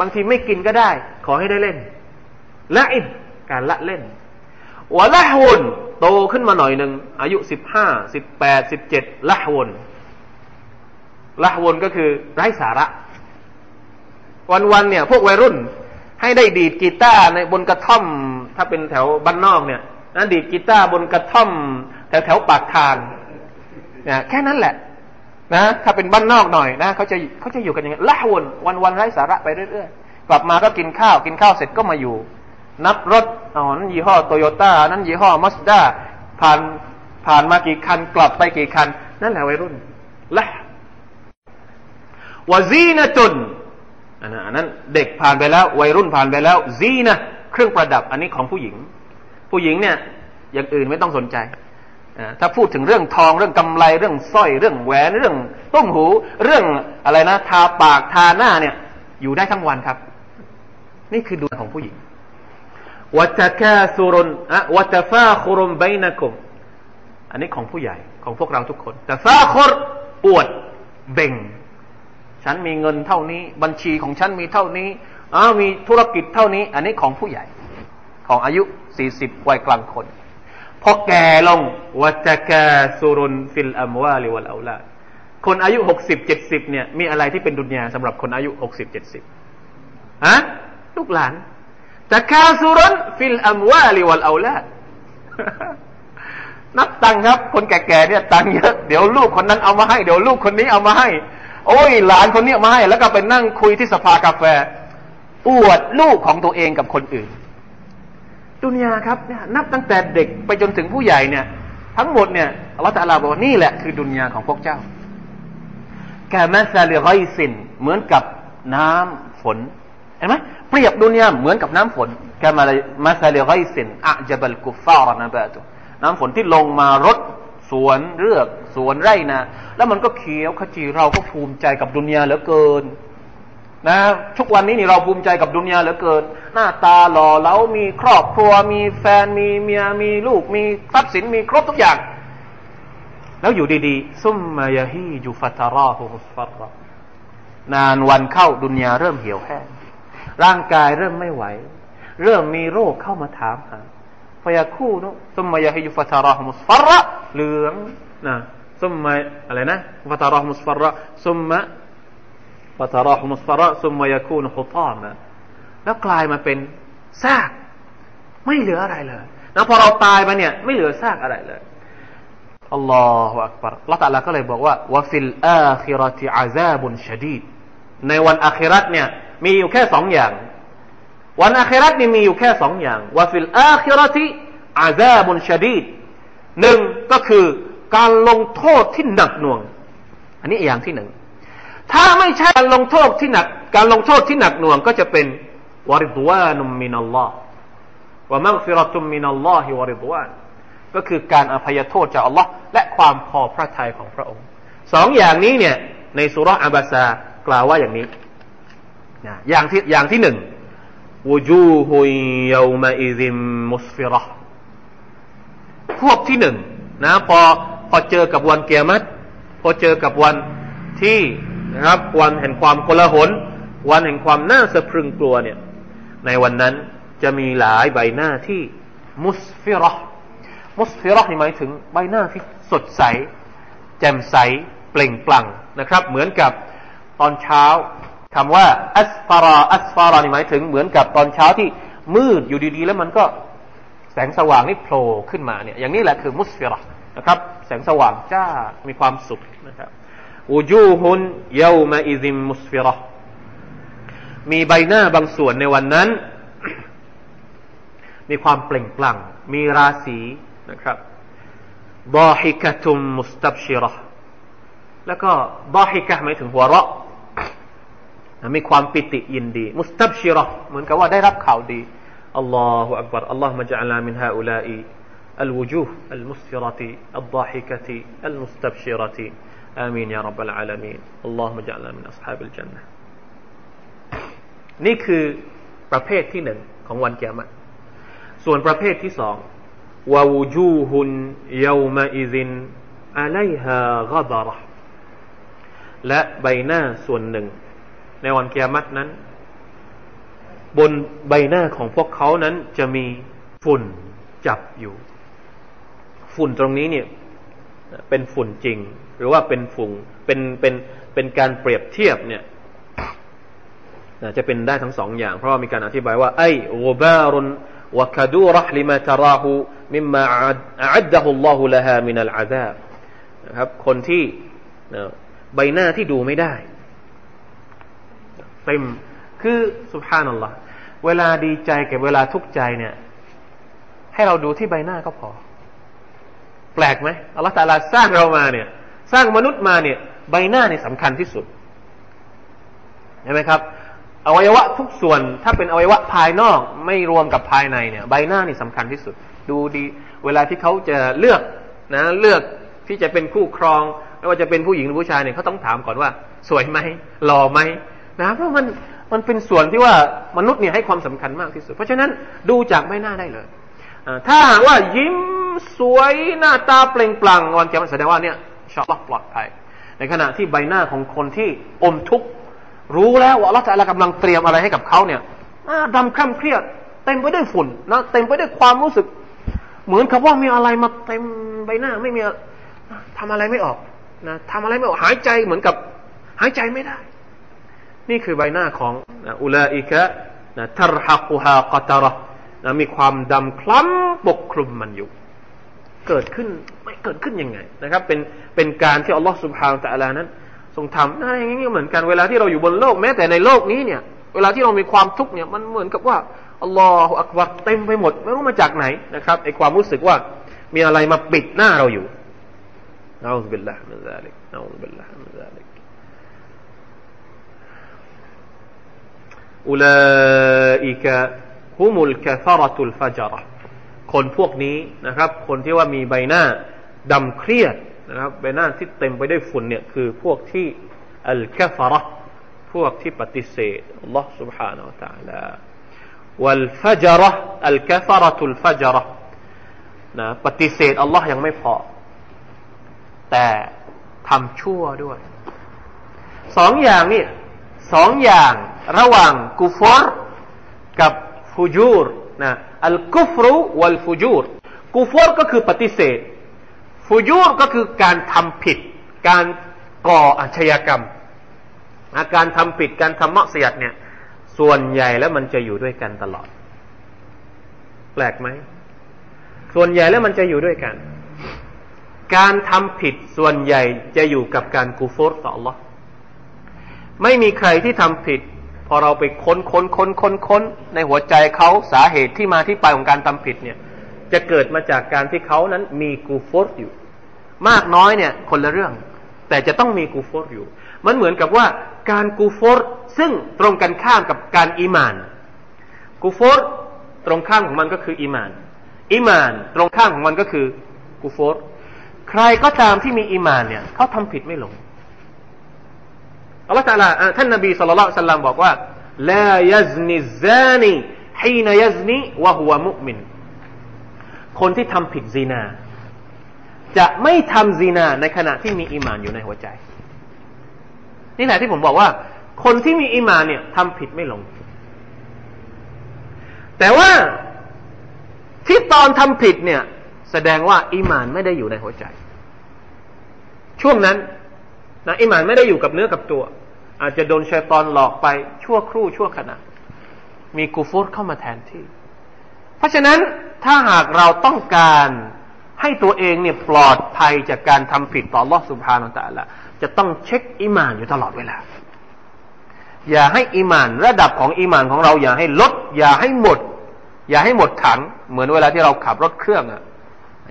บางทีไม่กินก็ได้ ขอให้ได้เล่นละอิบการละเล่นวะละฮวนโตขึ้นมาหน่อยหนึ่งอายุสิบห้าสิบแปดสิบเจ็ดละฮวนละฮวนก็คือไร้สาระ วันๆเนี่ย พวกวัยรุ่น ให้ได้ดีดกีตาร์ในบนกระท่อม ถ้าเป็นแถวบ้านนอกเนี่ยนะดีดกีตาร์บนกระท่อมแถวแถวปากทางนะแค่นั้นแหละ นะ ถ้าเป็นบ้านนอกหน่อยนะเขาจะเขาจะอยู่กันอย่างนี้ละวนวันวันไร้สาระไปเรื่อยๆ กลับมาก็กินข้าวกินข้าวเสร็จก็มาอยู่ นับรถอ๋อนั้นยี่ห้อโตโยต้านั้นยี่ห้อมาสด้าผ่านผ่านมากี่คันกลับไปกี่คัน นั่นแหละวัยรุ่นละวาซีนตุนอันนั้นเด็กผ่านไปแล้ว วัยรุ่นผ่านไปแล้วซีนะเครื่องประดับอันนี้ของผู้หญิง ผู้หญิงเนี่ยอย่างอื่นไม่ต้องสนใจ ถ้าพูดถึงเรื่องทองเรื่องกำไรเรื่องสร้อยเรื่องแหวนเรื่องต้มหู เรื่องอะไรนะ ทาปากทาหน้าเนี่ย อยู่ได้ทั้งวันครับ นี่คือดวงของผู้หญิงวัตกาสุรุนอะวัตฟาคุรุมไบนักุมอันนี้ของผู้ใหญ่ของพวกเราทุกคนแต่ฟาครอวดเบ่ง ฉันมีเงินเท่านี้ บัญชีของฉันมีเท่านี้อ้ามีธุรกิจเท่านี้ อันนี้ของผู้ใหญ่ ของอายุสี่สิบวัยกลางคน พอแก่ลงวัตกาสุรุนฟิลอัมวาลิวัลอาลาคนอายุหกสิบเจ็ดสิบเนี่ยมีอะไรที่เป็นดุนยาสำหรับคนอายุหกสิบเจ็ดสิบฮะลูกหลานตะกาสุรุนฟิลอัมวาลิวัลอาลานับตังครับ คนแก่ๆเนี่ยตังเยอะเดี๋ยวลูกคนนั้นเอามาให้ เดี๋ยวลูกคนนี้เอามาให้ โอ้ย หลานคนนี้เอามาให้ แล้วก็ไปนั่งคุยที่สภากาแฟ อวดลูกของตัวเองกับคนอื่น ดุนยาครับเนี่ยนับตั้งแต่เด็กไปจนถึงผู้ใหญ่เนี่ย ทั้งหมดเนี่ยอัลลอฮฺตะลาบอกนี่แหละคือดุนยาของพวกเจ้าแกแมซาลิไรซินเหมือนกับน้ำฝนเห็นไหมเปรียบดุนยาเหมือนกับน้ำฝนแกมาเลยมาซาลิไรซินอะจบัลกุฟารนะบะตุน้ำฝนที่ลงมารดสวนเรือกสวนไร่นะแล้วมันก็เขียวขจีเราก็ภูมิใจกับดุนยาเหลือเกิน นะทุกวันนี้นี่เราภูมิใจกับดุนยาเหลือเกิน หน้าตาหล่อแล้วมีครอบครัว มีแฟนมีเมียมีลูก มีทรัพย์สินมีครบทุกอย่าง แล้วอยู่ดีๆซุมมายาฮีจูฟัตาราฮูมุสฟัรนานวันเข้าดุนยาเริ่มเหี่ยวแห้งร่างกายเริ่มไม่ไหว เริ่มมีโรคเข้ามาถามหาฟยาคู่นุซุมมายาฮีจูฟัตาราฮูมุสฟัรเหลืองนะซุมมาอะไรนะฟัตาราฮูมุสฟัรซุมมา ฟตารอฮุมุสระซุมมายคูนฮุตามะแล้วกลายมาเป็นซาก ไม่เหลืออะไรเลยแล้วพอเราตายมาเนี่ย ไม่เหลือซากอะไรเลยالله أكبر อัลลอฮฺตะลาก็เลยบอกว่าوَفِي الْآخِرَةِ عَذَابٌ شَدِيدٌในวันอาคิรัตเนี่ย มีอยู่แค่สองอย่าง วันอาคิรัตนี่มีอยู่แค่สองอย่างوَفِي الْآخِرَةِ عَذَابٌ شَدِيدٌหนึ่งก็คือการลงโทษที่หนักหน่วง อันนี้อย่างที่หนึ่ง ถ้าไม่ใช่การลงโทษที่หนัก การลงโทษที่หนักหน่วงก็จะเป็นวริดวานุมมินัลลอฮ์ว่ามังฟิรตุมมินัลลอฮิวริดวานก็คือการอภัยโทษจากอัลลอฮ์และความพอพระทัยของพระองค์สองอย่างนี้เนี่ย ในสุรอับาซากล่าวว่าอย่างนี้นะอย่างที่อย่างที่หนึ่งวูจูฮุยยามาอิซิมมุสฟิรห์พวกที่หนึ่งนะพอพอเจอกับวันเกียรติพอเจอกับวันที่ นะครับ วันแห่งความโกลาหล วันแห่งความน่าสะพรึงกลัวเนี่ย ในวันนั้นจะมีหลายใบหน้าที่มุสฟิรห์มุสฟิรห์นี่หมายถึงใบหน้าที่สดใส แจ่มใสเปล่งปลั่งนะครับ เหมือนกับตอนเช้าคำว่า อัสฟาราอัสฟารานี่หมายถึงเหมือนกับตอนเช้าที่มืดอยู่ดีๆ แล้วมันก็แสงสว่างนี่โผล่ขึ้นมาเนี่ย อย่างนี้แหละคือมุสฟิรห์นะครับ แสงสว่างจ้ามีความสุขนะครับ วูจูฮุนเยามาอิซิมมุสฟิระมีใบหน้าบางส่วนในวันนั้น มีความเปล่งปลั่ง มีราศีนะครับบาฮิกะตุมมุสตับชิระแล้วก็บาฮิกะหมายถึงหัวเราะมีความปิติยินดี มุสตับชิระเหมือนกับว่าได้รับข่าวดีอัลลอฮฺอักบารอัลลอฮฺมะจัลลามินฮาอุลาอี الوجوه المسفرة الضاحكة المستبشرة آمين يا رب العالمين اللهم اجعلنا من أصحاب الجنة นี่คือประเภทที่หนึ่งของวันเกียรติส่วนประเภทที่สองวาวูจูฮุนยามาอิซินอะไลฮากบาระและใบหน้าส่วนหนึ่ง ในวันเกียรตินั้น บนใบหน้าของพวกเขานั้นจะมีฝุ่นจับอยู่ ฝุ่นตรงนี้เนี่ย เป็นฝุ่นจริง หรือว่าเป็นฝุ่งเป็นเป็นเป็นการเปรียบเทียบเนี่ยจะเป็นได้ทั้งสองอย่าง เพราะว่ามีการอธิบายว่าไอ้โบารุนวะคดูรห์ลิมาตราหูมิมมาอัดดะฮุลลอฮุละฮามินัลอาซาบนะครับ คนที่ใบหน้าที่ดูไม่ได้เต็มคือสุภานัลลอฮ์เวลาดีใจกับเวลาทุกข์ใจเนี่ย ให้เราดูที่ใบหน้าก็พอ แปลกไหมอัลลอฮฺตาลาสร้างเรามาเนี่ย สร้างมนุษย์มาเนี่ย ใบหน้าเนี่ยสำคัญที่สุดเห็นไหมครับอวัยวะทุกส่วนถ้าเป็นอวัยวะภายนอกไม่รวมกับภายในเนี่ย ใบหน้านี่สำคัญที่สุด ดูดี เวลาที่เขาจะเลือกนะ เลือกที่จะเป็นคู่ครองไม่ว่าจะเป็นผู้หญิงหรือผู้ชายเนี่ยเขาต้องถามก่อนว่า สวยไหมหล่อไหมนะเพราะมันมันเป็นส่วนที่ว่ามนุษย์เนี่ยให้ความสำคัญมากที่สุด เพราะฉะนั้นดูจากใบหน้าได้เลยถ้าหากว่ายิ้ม สวยหน้าตาเปล่งปลั่งวันเกียรติแสดงว่าเนี่ยชอบปลอดภัยในขณะที่ใบหน้าของคนที่อมทุกข์รู้แล้วว่าอัลลอฮฺกำลังเตรียมอะไรให้กับเขาเนี่ยดำคร่ำเครียด เต็มไปด้วยฝุ่นนะเต็มไปด้วยความรู้สึก เหมือนกับว่ามีอะไรมาเต็มใบหน้าไม่มีทำอะไรไม่ออกนะทำอะไรไม่ออกหายใจเหมือนกับหายใจไม่ได้ นี่คือใบหน้าของอุลาอิกะนะทรหักุฮากตระนะมีความดำคล้ำปกคลุมมันอยู่ เกิดขึ้นไม่เกิดขึ้นยังไงนะครับ เป็นเป็นการที่อัลลอฮฺสุบฮานตะลานั้น ทรงทำนะอย่างนี้เหมือนกันเวลาที่เราอยู่บนโลกแม้แต่ในโลกนี้เนี่ย เวลาที่เรามีความทุกข์เนี่ยมันเหมือนกับว่าالله أكبرเต็มไปหมด ไม่รู้มาจากไหนนะครับไอความรู้สึกว่ามีอะไรมาปิดหน้าเราอยู่نعوذ بالله من ذلك نعوذ بالله من ذلك أولئك คนพวกนี้นะครับ คนที่ว่ามีใบหน้าดำเครียดนะครับใบหน้าที่เต็มไปด้วยฝุ่นเนี่ยคือพวกที่อัลกัฟระพวกที่ปฏิเสธอัลลอฮ์ سبحانه และ تعالى วัลฟจระอัลกัฟระตุลฟจระนะปฏิเสธอัลลอฮ์ยังไม่พอ แต่ทำชั่วด้วยสองอย่างนี่สองอย่างระหว่างกุฟรกับฟูจูรนะ อัลกุฟรุวัลฟูจูรกุฟรก็คือปฏิเสธ ฟูยูรก็คือการทำผิด การก่ออาชญากรรม อาการทำผิดการทำมักเสียดเนี่ย ส่วนใหญ่แล้วมันจะอยู่ด้วยกันตลอด แปลกไหม ส่วนใหญ่แล้วมันจะอยู่ด้วยกัน การทำผิดส่วนใหญ่จะอยู่กับการกูฟรต่อ Allah ไม่มีใครที่ทำผิด อเราไปค้นค้นค้นค้นค้นในหัวใจเขาสาเหตุที่มาที่ไปของการทำผิดเนี่ย จะเกิดมาจากการที่เขานั้นมีกูฟอร์อยู่ มากน้อยเนี่ยคนละเรื่อง แต่จะต้องมีกูฟอร์อยู่ มันเหมือนกับว่าการกูฟอร์ซึ่งตรงกันข้ามกับการอีมาน กูฟอร์ตรงข้ามของมันก็คืออีมานอีมานตรงข้ามของมันก็คือกูฟอร์ใครก็ตามที่มีอีมานเนี่ยเขาทำผิดไม่ลง อัลลอฮฺตาลาท่านนบีصلى الله عليه وسلمบอกว่าلا يزنيานีฮีนยัซนีวะฮุวะมุมิน คนที่ทำผิดซีนา จะไม่ทำซีนาในขณะที่มีอีมานอยู่ในหัวใจ นี่แหละที่ผมบอกว่า คนที่มีอีมานเนี่ยทำผิดไม่ลง แต่ว่าที่ตอนทำผิดเนี่ย แสดงว่าอีมานไม่ได้อยู่ในหัวใจ ช่วงนั้น นะอีมานไม่ได้อยู่กับเนื้อกับตัว อาจจะโดนชัยตอนหลอกไปชั่วครู่ชั่วขณะ มีกูฟูรเข้ามาแทนที่ เพราะฉะนั้นถ้าหากเราต้องการให้ตัวเองเนี่ยปลอดภัยจากการทำผิดต่อลอสุภาโนตะละจะต้องเช็คอิมานอยู่ตลอดเวลา อย่าให้อิมานระดับของอิมานของเรา อย่าให้ลด อย่าให้หมด อย่าให้หมดถัง เหมือนเวลาที่เราขับรถเครื่องอะ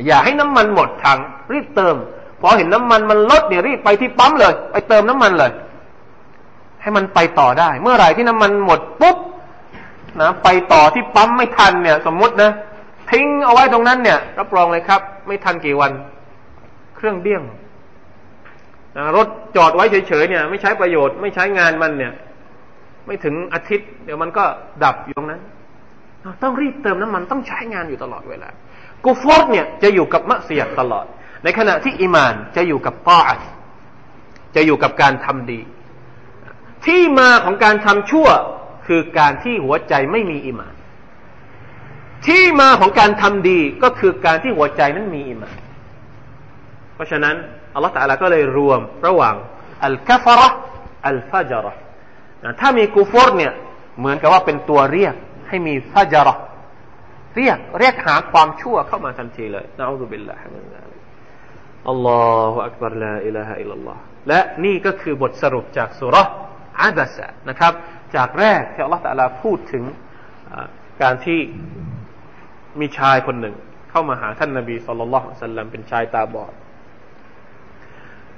อย่าให้น้ำมันหมดถังรีบเติม พอเห็นน้ำมันมันลดเนี่ยรีบไปที่ปั๊มเลย ไปเติมน้ำมันเลย ให้มันไปต่อได้ เมื่อไหร่ที่น้ำมันหมดปุ๊บนะไปต่อที่ปั๊มไม่ทันเนี่ย สมมุตินะทิ้งเอาไว้ตรงนั้นเนี่ย รับรองเลยครับ ไม่ทันกี่วัน เครื่องเดี้ยงนะรถจอดไว้เฉยๆเนี่ย ไม่ใช้ประโยชน์ไม่ใช้งานมันเนี่ย ไม่ถึงอาทิตย์ เดี๋ยวมันก็ดับอยู่ตรงนั้นต้องรีบเติมน้ำมันต้องใช้งานอยู่ตลอดเวลากูฟอร์เนี่ยจะอยู่กับมัสยิดตลอด ในขณะที่อิมานจะอยู่กับป้าจะอยู่กับการทำดี ที่มาของการทำชั่วคือการที่หัวใจไม่มีอิมาน ที่มาของการทำดีก็คือการที่หัวใจนั้นมีอิมาน เพราะฉะนั้นอัลลอฮฺตาลาก็เลยรวมระหว่างอัลกัฟระอัลฟาจระถ้ามีกูฟอร์เนี่ยเหมือนกับว่าเป็นตัวเรียกให้มีฟาจระเรียกเรียกหาความชั่วเข้ามาทันทีเลยนะอัลลอฮฺบิลลาฮิมินซา อัลลอฮฺอักบารลาอิลาฮะอิลลอฮและนี่ก็คือบทสรุปจากสุรษอาดัสนะครับ จากแรกที่อัลลอฮฺตะลาพูดถึงการที่มีชายคนหนึ่ง เข้ามาหาท่านนาบีสุลต่านสัลลัมเป็นชายตาบอด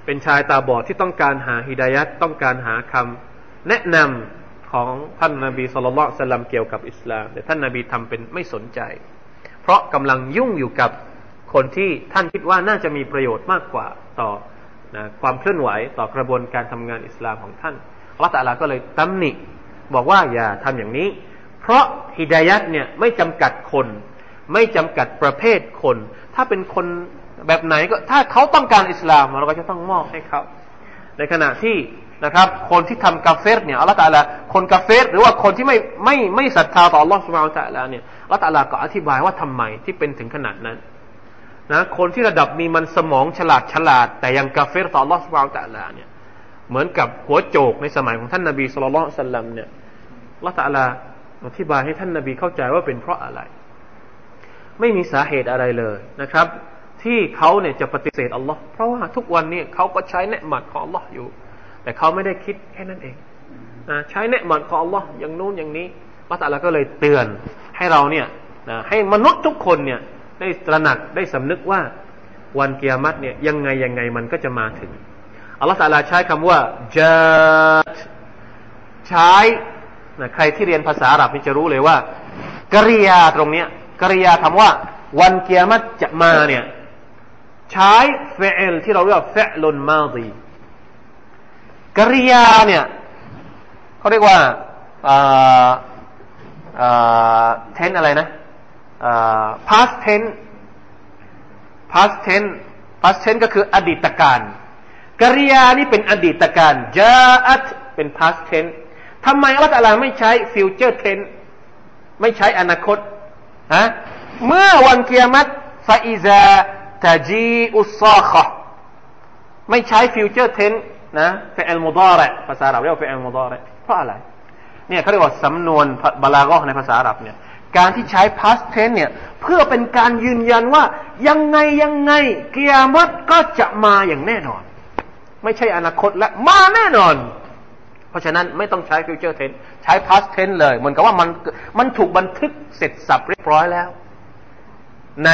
เป็นชายตาบอดที่ต้องการหาฮิดายัดต้องการหาคำแนะนำของท่านนาบีสุลต่านสัลลัมเกี่ยวกับอิสลามแต่ท่านนาบีทำเป็นไม่สนใจ เพราะกำลังยุ่งอยู่กับ คนที่ท่านคิดว่าน่าจะมีประโยชน์มากกว่าต่อนะความเคลื่อนไหวต่อกระบวนการทำงานอิสลามของท่านอัลลอฮฺตะลาก็เลยตำหนิ บอกว่าอย่าทำอย่างนี้ เพราะฮิดายัดเนี่ยไม่จำกัดคน ไม่จำกัดประเภทคน ถ้าเป็นคนแบบไหนก็ถ้าเขาต้องการอิสลามเราก็จะต้องมอบให้เขาในขณะที่นะครับ คนที่ทำกาเฟรเนี่ยอัลลอฮฺตะลาคนกาเฟรหรือว่าคนที่ไม่ไม่ไม่ศรัทธาต่ออัลลอฮฺสุบไบร์ตะลาเนี่ยอัลลอฮฺตะลาก็อธิบายว่าทำไมที่เป็นถึงขนาดนั้น นะคนที่ระดับมีมันสมองฉลาดฉลาด แต่ยังกาเฟรต่อลอสวาลตะลาเนี่ยเหมือนกับหัวโจกในสมัยของท่านนาบีสุลต่านสัลลัมเนี่ยละตะลาอธิบายให้ท่านนาบีเข้าใจว่าเป็นเพราะอะไร ไม่มีสาเหตุอะไรเลยนะครับ ที่เขาเนี่ยจะปฏิเสธอัลลอฮ์เพราะว่าทุกวันนี้เขาก็ใช้เนหมัดของอัลลอฮ์อยู่ แต่เขาไม่ได้คิดแค่นั้นเองนะใช้เนหมัดของอัลลอฮ์อย่างนู้นอย่างนี้ละตะลาก็เลยเตือนให้เราเนี่ยนะให้มนุษย์ทุกคนเนี่ย ได้ตระหนักได้สำนึกว่าวันเกียรติเนี่ยยังไงยังไงมันก็จะมาถึงอัลลอฮฺตาลาใช้คำว่าจัดใช้นะใครที่เรียนภาษาอาหรับนี่จะรู้เลยว่า กริยาตรงเนี้ยกริยาคำว่า วันเกียรติจะมาเนี่ยใช้เฟลที่เราเรียกว่าเฟลนมาดีกริยาเนี่ยเขาเรียกว่าเทนอะไรนะ past tense past tense past tense ก็คืออดีตการกริยานี่เป็นอดีตการจาอัตเป็น past tense ทำไมอัลลอฮฺไม่ใช้ future tense ไม่ใช้อนาคตฮะเมื่อวันเกียรติฟาอิซาตาจีอุสซาขะไม่ใช้ future tense นะเฟอลมุดาระภาษาอาหรับเรียกว่าเฟอลมุดาระเพราะอะไรเนี่ยเขาเรียกว่าสำนวนบาลากอในภาษาอาหรับเนี่ย การที่ใช้ past tense เนี่ยเพื่อเป็นการยืนยันว่ายังไงยังไงเกียรติก็จะมาอย่างแน่นอน ไม่ใช่อนาคตและมาแน่นอน เพราะฉะนั้นไม่ต้องใช้ future tense ใช้ past tense เลย เหมือนกับว่ามันมันถูกบันทึกเสร็จสับเรียบร้อยแล้ว ใน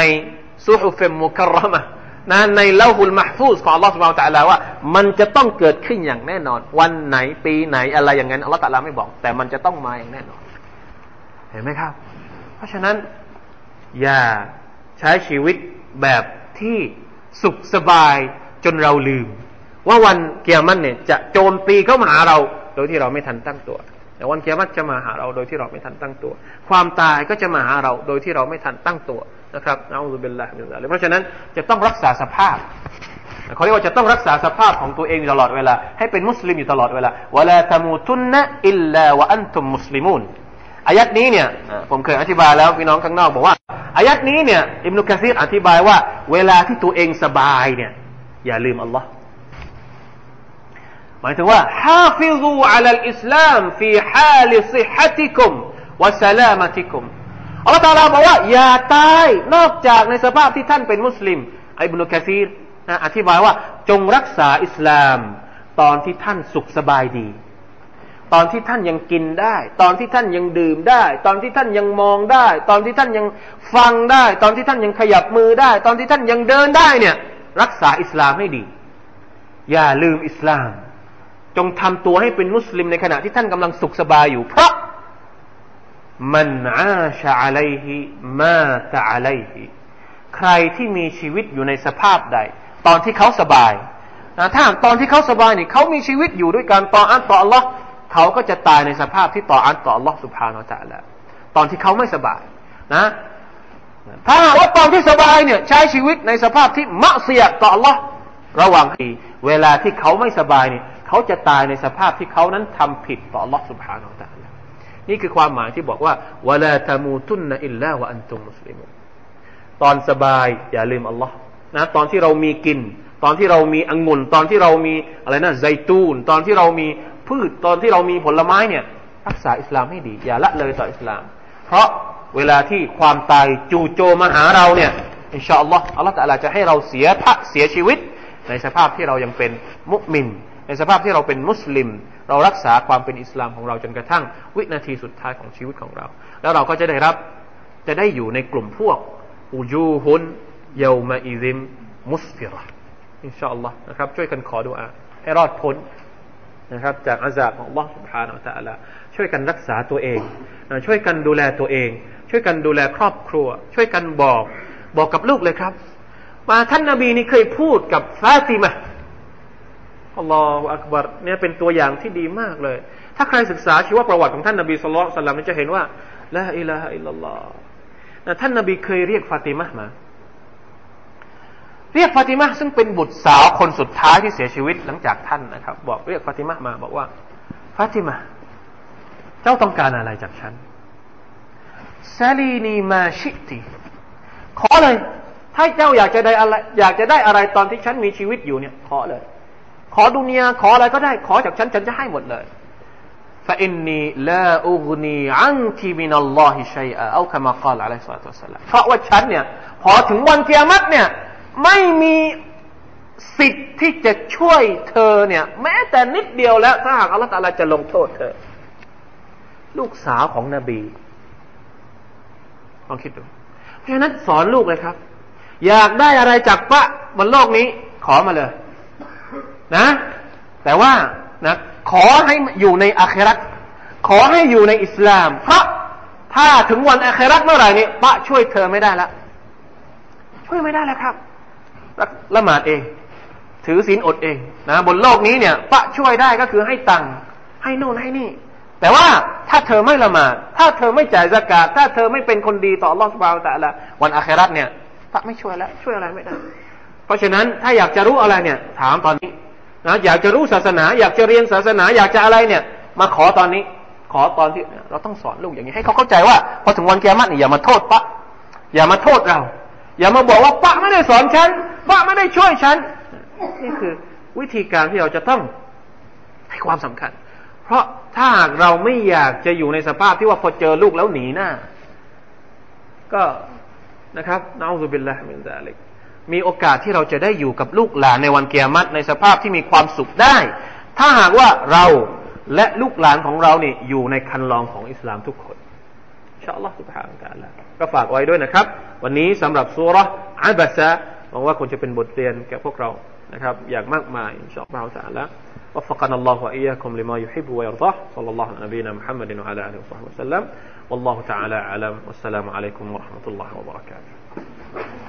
ซูฮุฟมุครมะนะในเล่าหุลมาฟูสของอัลลอฮฺสุบไบร์ตะลาว่า มันจะต้องเกิดขึ้นอย่างแน่นอน วันไหนปีไหนอะไรอย่างนั้นอัลลอฮฺตะลาไม่บอก แต่มันจะต้องมาอย่างแน่นอน เห็นไหมครับ เพราะฉะนั้น อย่าใช้ชีวิตแบบที่สุขสบายจนเราลืม ว่าวันเกียรมันเนี่ยจะโจมตีเข้ามาหาเรา โดยที่เราไม่ทันตั้งตัวแต่วันเกียรมันจะมาหาเราโดยที่เราไม่ทันตั้งตัว ความตายก็จะมาหาเราโดยที่เราไม่ทันตั้งตัวนะครับเอาอุบิลละมินเพราะฉะนั้นจะต้องรักษาสภาพเขาเรียกว่าจะต้องรักษาสภาพของตัวเองตลอดเวลาให้เป็นมุสลิมอยู่ตลอดเวลาวะลาตมูตุนนะอิลลาวะอันตุมมุสลิมูน อายัดนี้เนี่ยผมเคยอธิบายแล้วพี่น้องข้างนอกบอกว่าอายัดนี้เนี่ยอิมนุกะซีรอธิบายว่า เวลาที่ตัวเองสบายเนี่ย อย่าลืมอัลลอฮ์หมายถึงว่าฮาฟิซูอัลลอิสลามฟีฮาลิซิฮัติคุมวะสลามติคุมอัลลอฮ์ตาลาบอกว่า อย่าตายนอกจากในสภาพที่ท่านเป็นมุสลิมอิบนุกะซีรอธิบายว่าจงรักษาอิสลาม ตอนที่ท่านสุขสบายดี ตอนที่ท่านยังกินได้ ตอนที่ท่านยังดื่มได้ ตอนที่ท่านยังมองได้ ตอนที่ท่านยังฟังได้ ตอนที่ท่านยังขยับมือได้ ตอนที่ท่านยังเดินได้เนี่ย รักษาอิสลามให้ดี อย่าลืมอิสลาม จงทำตัวให้เป็นมุสลิมในขณะที่ท่านกำลังสุขสบายอยู่ เพราะมันอาชะอะลัยฮิมาตะอะลัยฮิใครที่มีชีวิตอยู่ในสภาพใด ตอนที่เขาสบายนะถ้าตอนที่เขาสบายนี่เขามีชีวิตอยู่ด้วยการต่ออันต่อ Allah เขาก็จะตายในสภาพที่ต่ออันต่อลอสุภาโนตะแล้วตอนที่เขาไม่สบายนะถ้าว่าตอนที่สบายเนี่ยใช้ชีวิตในสภาพที่มะเสียต่อลอระหว่างที่เวลาที่เขาไม่สบายเนี่ยเขาจะตายในสภาพที่เขานั้นทำผิดต่อลอสุภาโนตะแล้วนี่คือความหมายที่บอกว่าวลาตามูตุนนะอิลลาวะอันตุมุสลิมตอนสบายอย่าลืมอัลลอฮ์นะตอนที่เรามีกิน ตอนที่เรามีองุ่น ตอนที่เรามีอะไรนะไซตูน ตอนที่เรามี พืชตอนที่เรามีผลไม้เนี่ย รักษาอิสลามให้ดี อย่าละเลยต่ออิสลาม เพราะเวลาที่ความตายจู่โจมมาหาเราเนี่ยอินชาอัลลอฮ์อัลลอฮ์ตะลาจะให้เราเสียพระเสียชีวิต ในสภาพที่เรายังเป็นมุมินในสภาพที่เราเป็นมุสลิม เรารักษาความเป็นอิสลามของเราจนกระทั่ง วินาทีสุดท้ายของชีวิตของเรา แล้วเราก็จะได้รับจะได้อยู่ในกลุ่มพวกอูจูฮุนเยามาอิซิมมุสฟิรห์อินชาอัลลอฮ์นะครับ ช่วยกันขอดุอาให้รอดพ้น นะครับ จากอาซาบของลอสุภาอัลตะละช่วยกันรักษาตัวเอง ช่วยกันดูแลตัวเอง ช่วยกันดูแลครอบครัว ช่วยกันบอกบอกกับลูกเลยครับมาท่านนาบีนี่เคยพูดกับฟาติมะอัลลอฮฺอักบัรเนี่ยเป็นตัวอย่างที่ดีมากเลย ถ้าใครศึกษาชีวประวัติของท่านนาบีสุลต่านจะเห็นว่าละอิละฮะอิลลัลลอฮ์ท่านนาบีเคยเรียกฟาติมะมา เรียกฟาติมาซึ่งเป็นบุตรสาวคนสุดท้ายที่เสียชีวิตหลังจากท่านนะครับ บอกเรียกฟาติมามาบอกว่าฟาติมาเจ้าต้องการอะไรจากฉันซาลีนีมาชิติขอเลย ถ้าเจ้าอยากจะได้อะไร อยากจะได้อะไรตอนที่ฉันมีชีวิตอยู่เนี่ย ขอเลย ขอดุนยาขออะไรก็ได้ ขอจากฉันฉันจะให้หมดเลยฟาอินนีลาอุกนีอันทีมินัลลอฮิชัยอาเอาคำกล่าวอะลัยฮิสซาตุสลามเพราะว่าฉันเนี่ย พอถึงวันเกียรติเนี่ย ไม่มีสิทธิ์ที่จะช่วยเธอเนี่ย แม้แต่นิดเดียวแล้ว ถ้าหากอัลลอฮฺจะลงโทษเธอ ลูกสาวของนบีลองคิดดูเพราะฉะนั้นสอนลูกเลยครับ อยากได้อะไรจากพระบนโลกนี้ ขอมาเลย นะ แต่ว่านะขอให้อยู่ในอาครัตขอให้อยู่ในอิสลาม เพราะถ้าถึงวันอาครัตเมื่อไหร่นี้พระช่วยเธอไม่ได้ละช่วยไม่ได้แล้วครับ ละหมาดเอง ถือศีลอดเองนะบนโลกนี้เนี่ยพระช่วยได้ก็คือให้ตังค์ให้โน่นให้นี่ แต่ว่าถ้าเธอไม่ละหมาด ถ้าเธอไม่จ่ายสกาดถ้าเธอไม่เป็นคนดีต่อรอดสุบาวแต่ละวันอาคราตเนี่ยพระไม่ช่วยแล้ว ช่วยอะไรไม่ได้ เพราะฉะนั้นถ้าอยากจะรู้อะไรเนี่ย ถามตอนนี้นะอยากจะรู้ศาสนา อยากจะเรียนศาสนา อยากจะอะไรเนี่ย มาขอตอนนี้ ขอตอนที่เราต้องสอนลูกอย่างนี้ให้เขาเข้าใจว่าพอถึงวันแกมัดเนี่ยอย่ามาโทษปะอย่ามาโทษเรา อย่ามาบอกว่าปะไม่ได้สอนฉันปะไม่ได้ช่วยฉัน นี่คือวิธีการที่เราจะต้องให้ความสำคัญ เพราะถ้าหากเราไม่อยากจะอยู่ในสภาพที่ว่าพอเจอลูกแล้วหนีหน้า ก็นะครับนาอุบิลละมินซาลิกมีโอกาสที่เราจะได้อยู่กับลูกหลานในวันเกียรติในสภาพที่มีความสุขได้ ถ้าหากว่าเราและลูกหลานของเราเนี่ยอยู่ในคันลองของอิสลามทุกคนาอัลลอฮฺ سبحانه และ تعالى ก็ฝากไว้ด้วยนะครับ วันนี้สำหรับซูระอับะซะหวังว่าคงจะเป็นบทเรียนแก่พวกเรานะครับ อย่างมากมายอินชาอัลลอฮฺ تعالى وفقنا الله وإياكم لما يحب ويرضاه صلى الله على نبينا محمد وعلى آله وصحبه وسلم والله تعالى أعلم والسلام عليكم ورحمة الله وبركاته